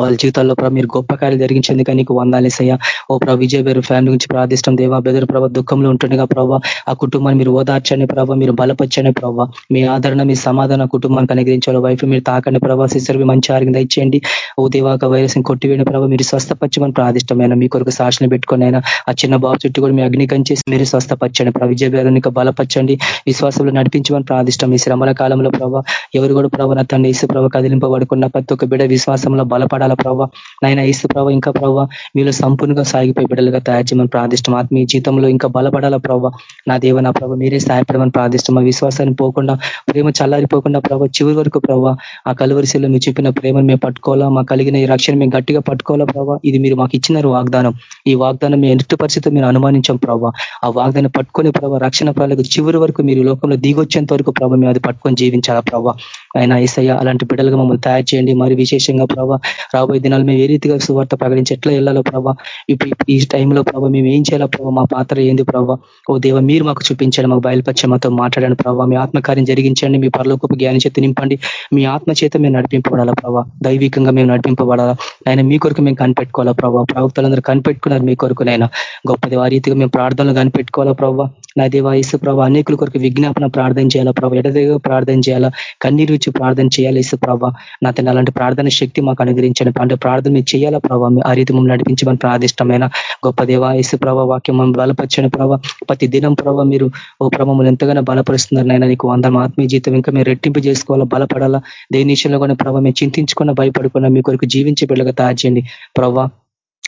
వాళ్ళ జీవితాల్లో ప్రభావ మీరు గొప్ప కార్యం జరిగించేందుకు నీకు వందాలేసయ్యా ఓ ప్రభావ విజయ్ గారు ఫ్యామిలీ నుంచి ప్రార్థిష్టం దేవా బెదరు ప్రభావ దుఃఖంలో ఉంటుండగా ప్రభావ ఆ కుటుంబాన్ని మీరు ఓదార్చండి ప్రభావ మీరు బలపరచండి ప్రభావ మీ ఆదరణ మీ సమాధాన కుటుంబానికి అనుగ్రహించాలి. వైఫ్ మీరు తాకండి ప్రభావ సిస్టర్ మంచి ఆరోగ్యం దయచేయండి. ఓ దేవాక వైరస్ కొట్టివేయని ప్రభావ మీరు స్వస్థపచ్చమని ప్రార్థిష్టమైన మీ కొరకు సాక్షిని పెట్టుకుని అయినా ఆ చిన్న బాబు చుట్టూ కూడా మీ అగ్ని కంచేసి మీరు స్వస్థపచ్చండి ప్రభావ విజయ గారు బలపరచండి. విశ్వాసంలో నడిపించమని ప్రార్థిష్టం ఈ శ్రమల కాలంలో ప్రభావ ఎవరు కూడా ప్రభావ తండ్రి ఇసు ప్రభావ కదిలింపబడుకున్న ప్రతి ఒక్క బిడ విశ్వాసంలో బలపడ ఉండాలా ప్రభావ నైనా ఇసు ప్రభావ ఇంకా ప్రభావ మీలో సంపూర్ణంగా సాగిపోయి బిడ్డలుగా తయారు చేయమని ప్రార్థిష్టం. ఆత్మీయ జీతంలో ఇంకా బలపడాలా ప్రభావ నా దేవ నా ప్రభావ మీరే సహాయపడమని ప్రార్థిష్టం. మా విశ్వాసాన్ని పోకుండా ప్రేమ చల్లారిపోకుండా ప్రభావ చివరి వరకు ప్రభావ ఆ కలువరిశీలో మీరు చెప్పిన ప్రేమను మేము పట్టుకోవాలా? మా కలిగిన ఈ రక్షణ మేము గట్టిగా పట్టుకోవాలా ప్రభావ ఇది మీరు మాకు ఇచ్చినారు వాగ్దానం. ఈ వాగ్దానం మీ ఎట్టి పరిస్థితి మీరు అనుమానించాం ప్రభావ ఆ వాగ్దానం పట్టుకునే ప్రభావ రక్షణ ప్రాలకు చివరి వరకు మీరు లోకంలో దిగొచ్చేంత వరకు ప్రభావ మేము అది పట్టుకొని జీవించాలా ప్రభావ ఆయన ఈసయ్య అలాంటి బిడ్డలుగా మమ్మల్ని తయారు చేయండి. మరి విశేషంగా ప్రభావ రాబోయే దినాలు మేము ఏ రీతిగా సువార్త ప్రకటించి ఎట్లా వెళ్ళాలో ప్రభావ ఇప్పుడు ఈ టైంలో ప్రభావ మేము ఏం చేయాలో ప్రభావ మా పాత్ర ఏంది ప్రభావ ఓ దేవ మీరు మాకు చూపించండి మాకు బయలుపరిచే మాతో మాట్లాడండి ప్రభావ మీ ఆత్మకార్యం జరిగించండి మీ పరలోకపు జ్ఞానం చేతి నింపండి మీ ఆత్మ చేత మేము నడిపింపబడాలా ప్రభావ దైవికంగా మేము నడిపింపబడాలా ఆయన మీ కొరకు మేము కనిపెట్టుకోవాలా ప్రభావ ప్రవక్తలందరూ కనిపెట్టుకున్నారు మీ కొరకునైనా గొప్పది ఆ రీతిగా మేము ప్రార్థనలు కనిపెట్టుకోవాలా ప్రభావ నా దేవా ఇసు ప్రభ అనేకుల కొరకు విజ్ఞాపన ప్రార్థన చేయాలా ప్రభ? ఎడదేగా ప్రార్థన చేయాలా? కన్నీరు ఇచ్చి ప్రార్థన చేయాలి ఇసు ప్రభ నా తన అలాంటి ప్రార్థన శక్తి మాకు అనుగ్రహించండి. అంటే ప్రార్థన మీరు చేయాలా ప్రభావ ఆ రీతి మమ్మల్ని నడిపించమని ప్రాదిష్టమైన గొప్ప దేవ ఇసు ప్రభ వాక్యం మమ్మల్ని బలపరచని ప్రభావ ప్రతి దినం ప్రభావ మీరు ఓ ప్రభావం ఎంతగానో బలపరుస్తున్నారు నాయన. నీకు అందరం ఆత్మీయ జీవితం ఇంకా మీరు రెట్టింపు చేసుకోవాలా బలపడాలా. దేని విషయంలో కూడా ప్రభావ మేము చింతించుకున్న భయపడుకున్న మీ కొరకు జీవించే బిడ్డగా తయారు చేయండి. ప్రభావ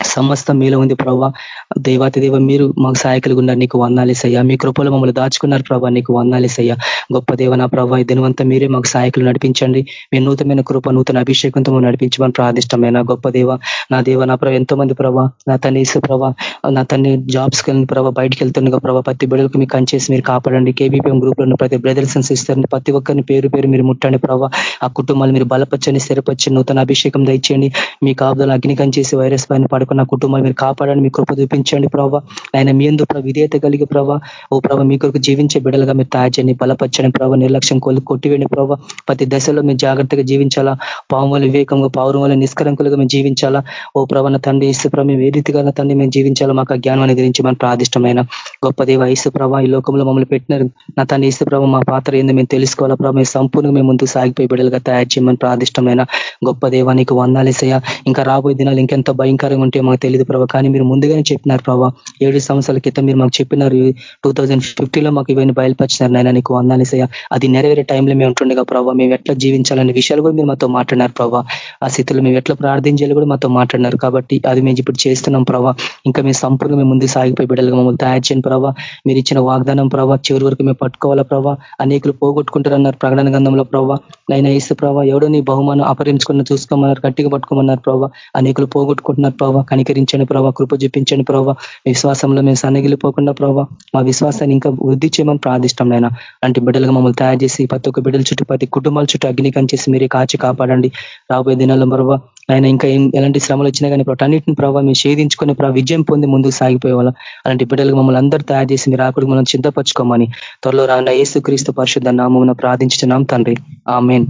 సమస్తం మీలో ఉంది ప్రభావ దేవాతి దేవ మీరు మాకు సహాయకులుగా ఉన్నారు నీకు వందాలేసయ్యా మీ కృపలో మమ్మల్ని దాచుకున్నారు ప్రభావ నీకు వందాలేసయ్యా గొప్ప దేవ నా ప్రభావ దినవంతా మీరే మాకు సహాయకులు నడిపించండి. మీ నూతనమైన కృప నూతన అభిషేకంతో నడిపించమని ప్రార్థిష్టమైన గొప్ప దేవ నా దేవ నా ప్రభావ ఎంతో మంది ప్రభావ నా తన ఇసు ప్రభావ నా తన్ని జాబ్స్ వెళ్ళిన ప్రభావ బయటికి వెళ్తుండగా ప్రభావ ప్రతి బిడ్డలకు మీకు కంచేసి మీరు కాపాడండి. కేబీపీఎం గ్రూప్లో ప్రతి బ్రదర్స్ అండ్ సిస్టర్ని ప్రతి ఒక్కరిని పేరు పేరు మీరు ముట్టండి ప్రభావ ఆ కుటుంబాలు మీరు బలపచ్చని స్థిరపచ్చని నూతన అభిషేకం దయచేయండి. మీ కాపుదలు అగ్ని కంచేసి వైరస్ పైన నా కుటుంబం మీరు కాపాడండి మీ కృప చూపించండి ప్రభావ ఆయన మీ ఎందు విధేయత కలిగి ప్రభావ ఓ ప్రభావ మీ కొరకు జీవించే బిడ్డలుగా మీరు తయారు చేయండి బలపరచండి ప్రభావ నిర్లక్ష్యం కొలు కొట్టివేయండి ప్రభావ ప్రతి దశలో మీరు జాగ్రత్తగా జీవించాలా. పాము వల్ల వివేకంగా పౌరం వల్ల నిష్కరంకులుగా మేము జీవించాలా. ఓ ప్రభావ తండ్రి ఇసు ప్రభావ మేము ఏ రీతిగా తండ్రి మేము జీవించాలా మాకు ఆ జ్ఞానం గురించి మన ప్రాదిష్టమైన గొప్ప దేవ ఇసు ప్రభావ ఈ లోకంలో మమ్మల్ని పెట్టినారు. నా తండ్రి ఇసు ప్రభావ మా పాత్ర ఏందో మేము తెలుసుకోవాలా ప్రభావ మేము సంపూర్ణంగా మేము ముందుకు సాగిపోయి బిడ్డలుగా తయారు చేయమని ప్రాదిష్టమైన గొప్ప దేవానికి వందాలేసయ్యా ఇంకా రాబోయే దినాలు ఇంకెంత భయంకరంగా ఉంటే మాకు తెలియదు ప్రభావ కానీ మీరు ముందుగానే చెప్పినారు ప్రభావ ఏడు సంవత్సరాల క్రితం మీరు మాకు చెప్పినారు. టూ థౌజండ్ ఫిఫ్టీలో మాకు ఇవన్నీ బయలుపరిచినారు నాయన. నీకు వందాలేసయ్యా అది నెరవేరే టైంలో మేము ఉంటుండగా ప్రభావ మేము ఎట్లా జీవించాలనే విషయాలు కూడా మీరు మాతో మాట్లాడినారు ప్రభావ ఆ స్థితిలో మేము ఎట్లా ప్రార్థించాలి కూడా మాతో మాట్లాడినారు కాబట్టి అది మేము ఇప్పుడు చేస్తున్నాం ప్రభావ ఇంకా మేము సంపూర్ణంగా మేము ముందుకు సాగిపోయి బిడ్డలుగా మమ్మల్ని తయారు చేయని ప్రభావ మీరు ఇచ్చిన వాగ్దానం ప్రభావ చివరి వరకు మేము పట్టుకోవాలా ప్రభావ అనేకులు పోగొట్టుకుంటారన్నారు ప్రకటన గంధంలో ప్రభావ నైనా ఇసు ప్రభావ ఎవడో నీ బహుమానం అపహరించుకున్న చూసుకోమన్నారు గట్టిగా పట్టుకోమన్నారు ప్రభావ అనేకులు పోగొట్టుకుంటున్నారు ప్రభావ కనికరించండి ప్రభావ కృప చూపించండి ప్రభావ విశ్వాసంలో మేము సన్నగిలిపోకుండా ప్రభావ మా విశ్వాసాన్ని ఇంకా వృద్ధి చేయమని ప్రార్థిష్టం నైనా అలాంటి బిడ్డలుగా మమ్మల్ని తయారు చేసి ప్రతి ఒక్క బిడ్డల చుట్టూ ప్రతి కుటుంబాల చుట్టూ అగ్ని కంచేసి మీరే కాచి కాపాడండి. రాబోయే దినాల్లో ప్రభావ ఆయన ఇంకా ఎలాంటి శ్రమలు వచ్చినా కానీ అన్నింటిని ప్రభావ మేము షేధించుకుని విజయం పొంది ముందుకు సాగిపోయేవాళ్ళం. అలాంటి బిడ్డలకు మమ్మల్ని అందరూ తయారు చేసి మీరు ఆకుడు మనం చింతపరచుకోమని. త్వరలో రాన్న ఏసు క్రీస్తు పరిశుద్ధ నామమున ప్రార్థించుతున్నాం తండ్రి. ఆమెన్.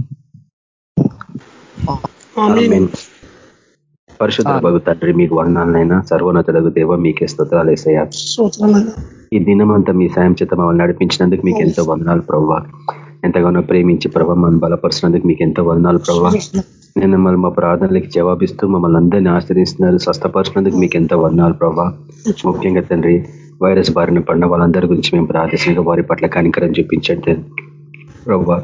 పరిశుద్ధ భగు తండ్రి మీకు వర్ణాలనైనా సర్వోన్నతులకు దేవ మీకే స్తోత్రాలు వేసయ్యా ఈ దినమంతా మీ సాయం చేత మమ్మల్ని నడిపించినందుకు మీకు ఎంతో వందనాలు ప్రవ్వ. ఎంతగానో ప్రేమించి ప్రభావ మనం బలపరిచినందుకు మీకు ఎంతో వందనాలు ప్రవ్వ. నేను మిమ్మల్ని మా ప్రార్థనలకి జవాబిస్తూ మమ్మల్ని అందరినీ ఆశ్రయిస్తున్నారు స్వస్థపరిచినందుకు మీకు ఎంతో వందనాలు ప్రభావ ముఖ్యంగా తండ్రి వైరస్ బారిన పడిన వాళ్ళందరి గురించి మేము ప్రార్థించగా వారి పట్ల కనికరం చూపించండి. ప్రభావ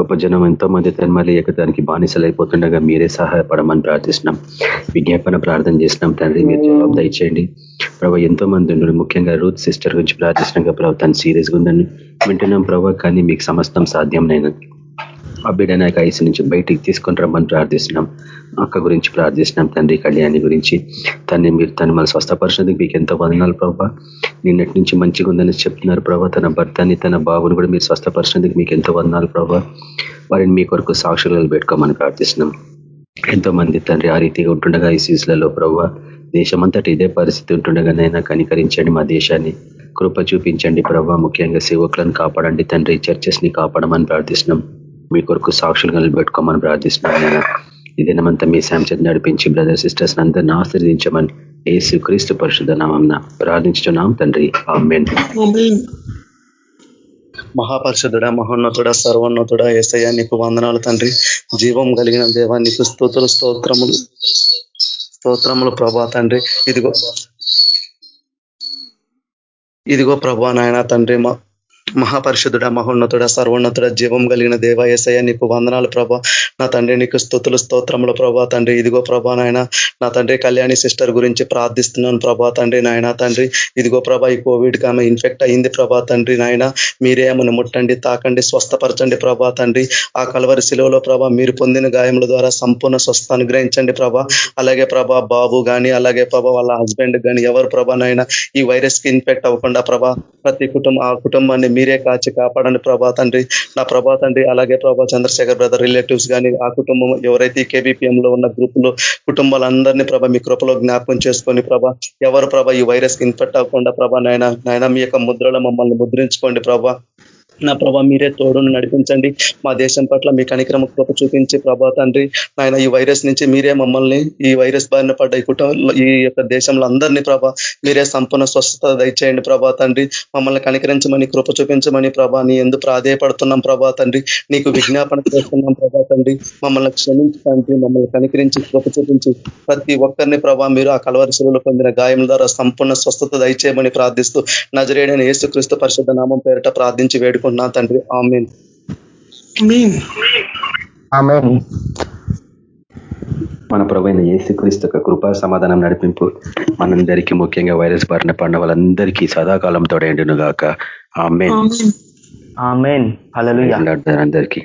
గొప్ప జనం ఎంతో మంది తన్మలి దానికి బానిసలైపోతుండగా మీరే సహాయపడమని ప్రార్థిస్తున్నాం. విజ్ఞాపన ప్రార్థన చేసినాం తండ్రి మీరు జవాబు దయచేయండి. ప్రభావ ఎంతో మంది ఉన్నారు ముఖ్యంగా రూత్ సిస్టర్ గురించి ప్రార్థిస్తున్నాం ప్రభావ తను సీరియస్గా ఉందని వింటున్నాం ప్రభావ కానీ మీకు సమస్తం సాధ్యం నేను ఆ బిడ్డ ఐసు నుంచి బయటికి తీసుకొని రమ్మని ప్రార్థిస్తున్నాం. అక్క గురించి ప్రార్థిస్తున్నాం తండ్రి కళ్యాణి గురించి. తన్ని మీరు తను మన స్వస్థపరిచినందుకు మీకు ఎంతో వందనాలు ప్రభావ నిన్నటి నుంచి మంచిగా ఉందని చెప్తున్నారు ప్రభావ తన భర్తని తన బాబుని కూడా మీరు స్వస్థపరిచినందుకు మీకు ఎంతో వందనాలు ప్రభావ వారిని మీ కొరకు సాక్షులు పెట్టుకోమని ప్రార్థిస్తున్నాం. ఎంతో మంది తండ్రి ఆ రీతిగా ఉంటుండగా ఈ సీజులలో ప్రభావ దేశమంతటి ఇదే పరిస్థితి ఉంటుండగానైనా కనికరించండి మా దేశాన్ని. కృప చూపించండి ప్రభావ ముఖ్యంగా సేవకులను కాపాడండి తండ్రి. చర్చెస్ని కాపాడమని ప్రార్థిస్తున్నాం. మీ కొరకు సాక్షులు నిలబెట్టుకోమని ప్రార్థిస్తున్నాను నేను ఈ దినమంతా మీ శాంసెట్ నడిపించి బ్రదర్ సిస్టర్స్ అందరిని ఆశ్రదించమని ఏసు క్రీస్తు పరిశుద్ధ నామం ప్రార్థించున్నాం తండ్రి. ఆమెన్. మహాపరిషుడ మహోన్నతుడ సర్వోన్నతుడ ఏసయ్య నీకు వందనాలు తండ్రి. జీవం కలిగిన దేవా నీకు స్తోతులు స్తోత్రములు స్తోత్రములు ప్రభా తండ్రి. ఇదిగో ఇదిగో ప్రభా నాయన తండ్రి మహాపరిషుధుడ మహోన్నతుడ సర్వోన్నతుడ జీవం కలిగిన దేవ ఏసయ నీకు వందనాలు ప్రభా. నా తండ్రి నీకు స్థుతులు స్తోత్రములు ప్రభా. తండ్రి ఇదిగో ప్రభా నాయన నా తండ్రి కళ్యాణి సిస్టర్ గురించి ప్రార్థిస్తున్నాను ప్రభా తండ్రి నాయన. తండ్రి ఇదిగో ప్రభా ఈ కోవిడ్ ఆమె ఇన్ఫెక్ట్ అయింది ప్రభా తండ్రి నాయన. మీరే ఆమెను ముట్టండి తాకండి స్వస్థపరచండి ప్రభా తండ్రి. ఆ కలవరి శిలువలో ప్రభా మీరు పొందిన గాయముల ద్వారా సంపూర్ణ స్వస్థ అనుగ్రహించండి ప్రభా. అలాగే ప్రభా బాబు కానీ అలాగే ప్రభా వాళ్ళ హస్బెండ్ కానీ ఎవరు ప్రభా నాయన ఈ వైరస్కి ఇన్ఫెక్ట్ అవ్వకుండా ప్రభా ప్రతి కుటుంబం ఆ కుటుంబాన్ని మీరే కాచి కాపాడండి ప్రభా తండ్రి. నా ప్రభా తండ్రి అలాగే ప్రభా చంద్రశేఖర్ బ్రదర్ రిలేటివ్స్ కానీ ఆ కుటుంబం ఎవరైతే కేబీపీఎం లో ఉన్న గ్రూపులో కుటుంబాలందరినీ ప్రభా మీ కృపలో జ్ఞాపకం చేసుకొని ప్రభా ఎవరు ప్రభా ఈ వైరస్కి ఇన్ఫెక్ట్ అవ్వకుండా ప్రభా నాయన నాయన మీ యొక్క ముద్రలో మమ్మల్ని ముద్రించుకోండి ప్రభా. నా ప్రభా మీరే తోడును నడిపించండి. మా దేశం పట్ల మీ కనిక్రమ కృప చూపించి ప్రభా తండ్రి. ఆయన ఈ వైరస్ నుంచి మీరే మమ్మల్ని ఈ వైరస్ బారిన పడ్డ ఈ కుటుంబం ఈ యొక్క దేశంలో అందరినీ ప్రభా మీరే సంపూర్ణ స్వస్థత దయచేయండి ప్రభా తండ్రి. మమ్మల్ని కనికరించమని కృప చూపించమని ప్రభా నీ ఎందుకు ప్రాధేయపడుతున్నాం ప్రభా తండ్రి. నీకు విజ్ఞాపన చేస్తున్నాం ప్రభా తండ్రి. మమ్మల్ని క్షమించడానికి మమ్మల్ని కనికరించి కృప చూపించి ప్రతి ఒక్కరిని ప్రభా మీరు ఆ కలవరి శిలువలో పొందిన గాయం ద్వారా సంపూర్ణ స్వస్థత దయచేయమని ప్రార్థిస్తూ నజరేడైన యేసుక్రీస్తు పరిశుద్ధ నామం పేరిట ప్రార్థించి వేడుకుంటున్నాం. తండ్రి. ఆమెన్. మీన్ ఆమేన్. మన ప్రభైన యేసుక్రీస్తు యొక్క కృపా సమాధానం నడిపింపు మనందరికీ ముఖ్యంగా వైరస్ బారిన పడిన వాళ్ళందరికీ సదాకాలం తోడేండును గాక ఆమె ఆమేన్. హల్లెలూయా. అందరికీ.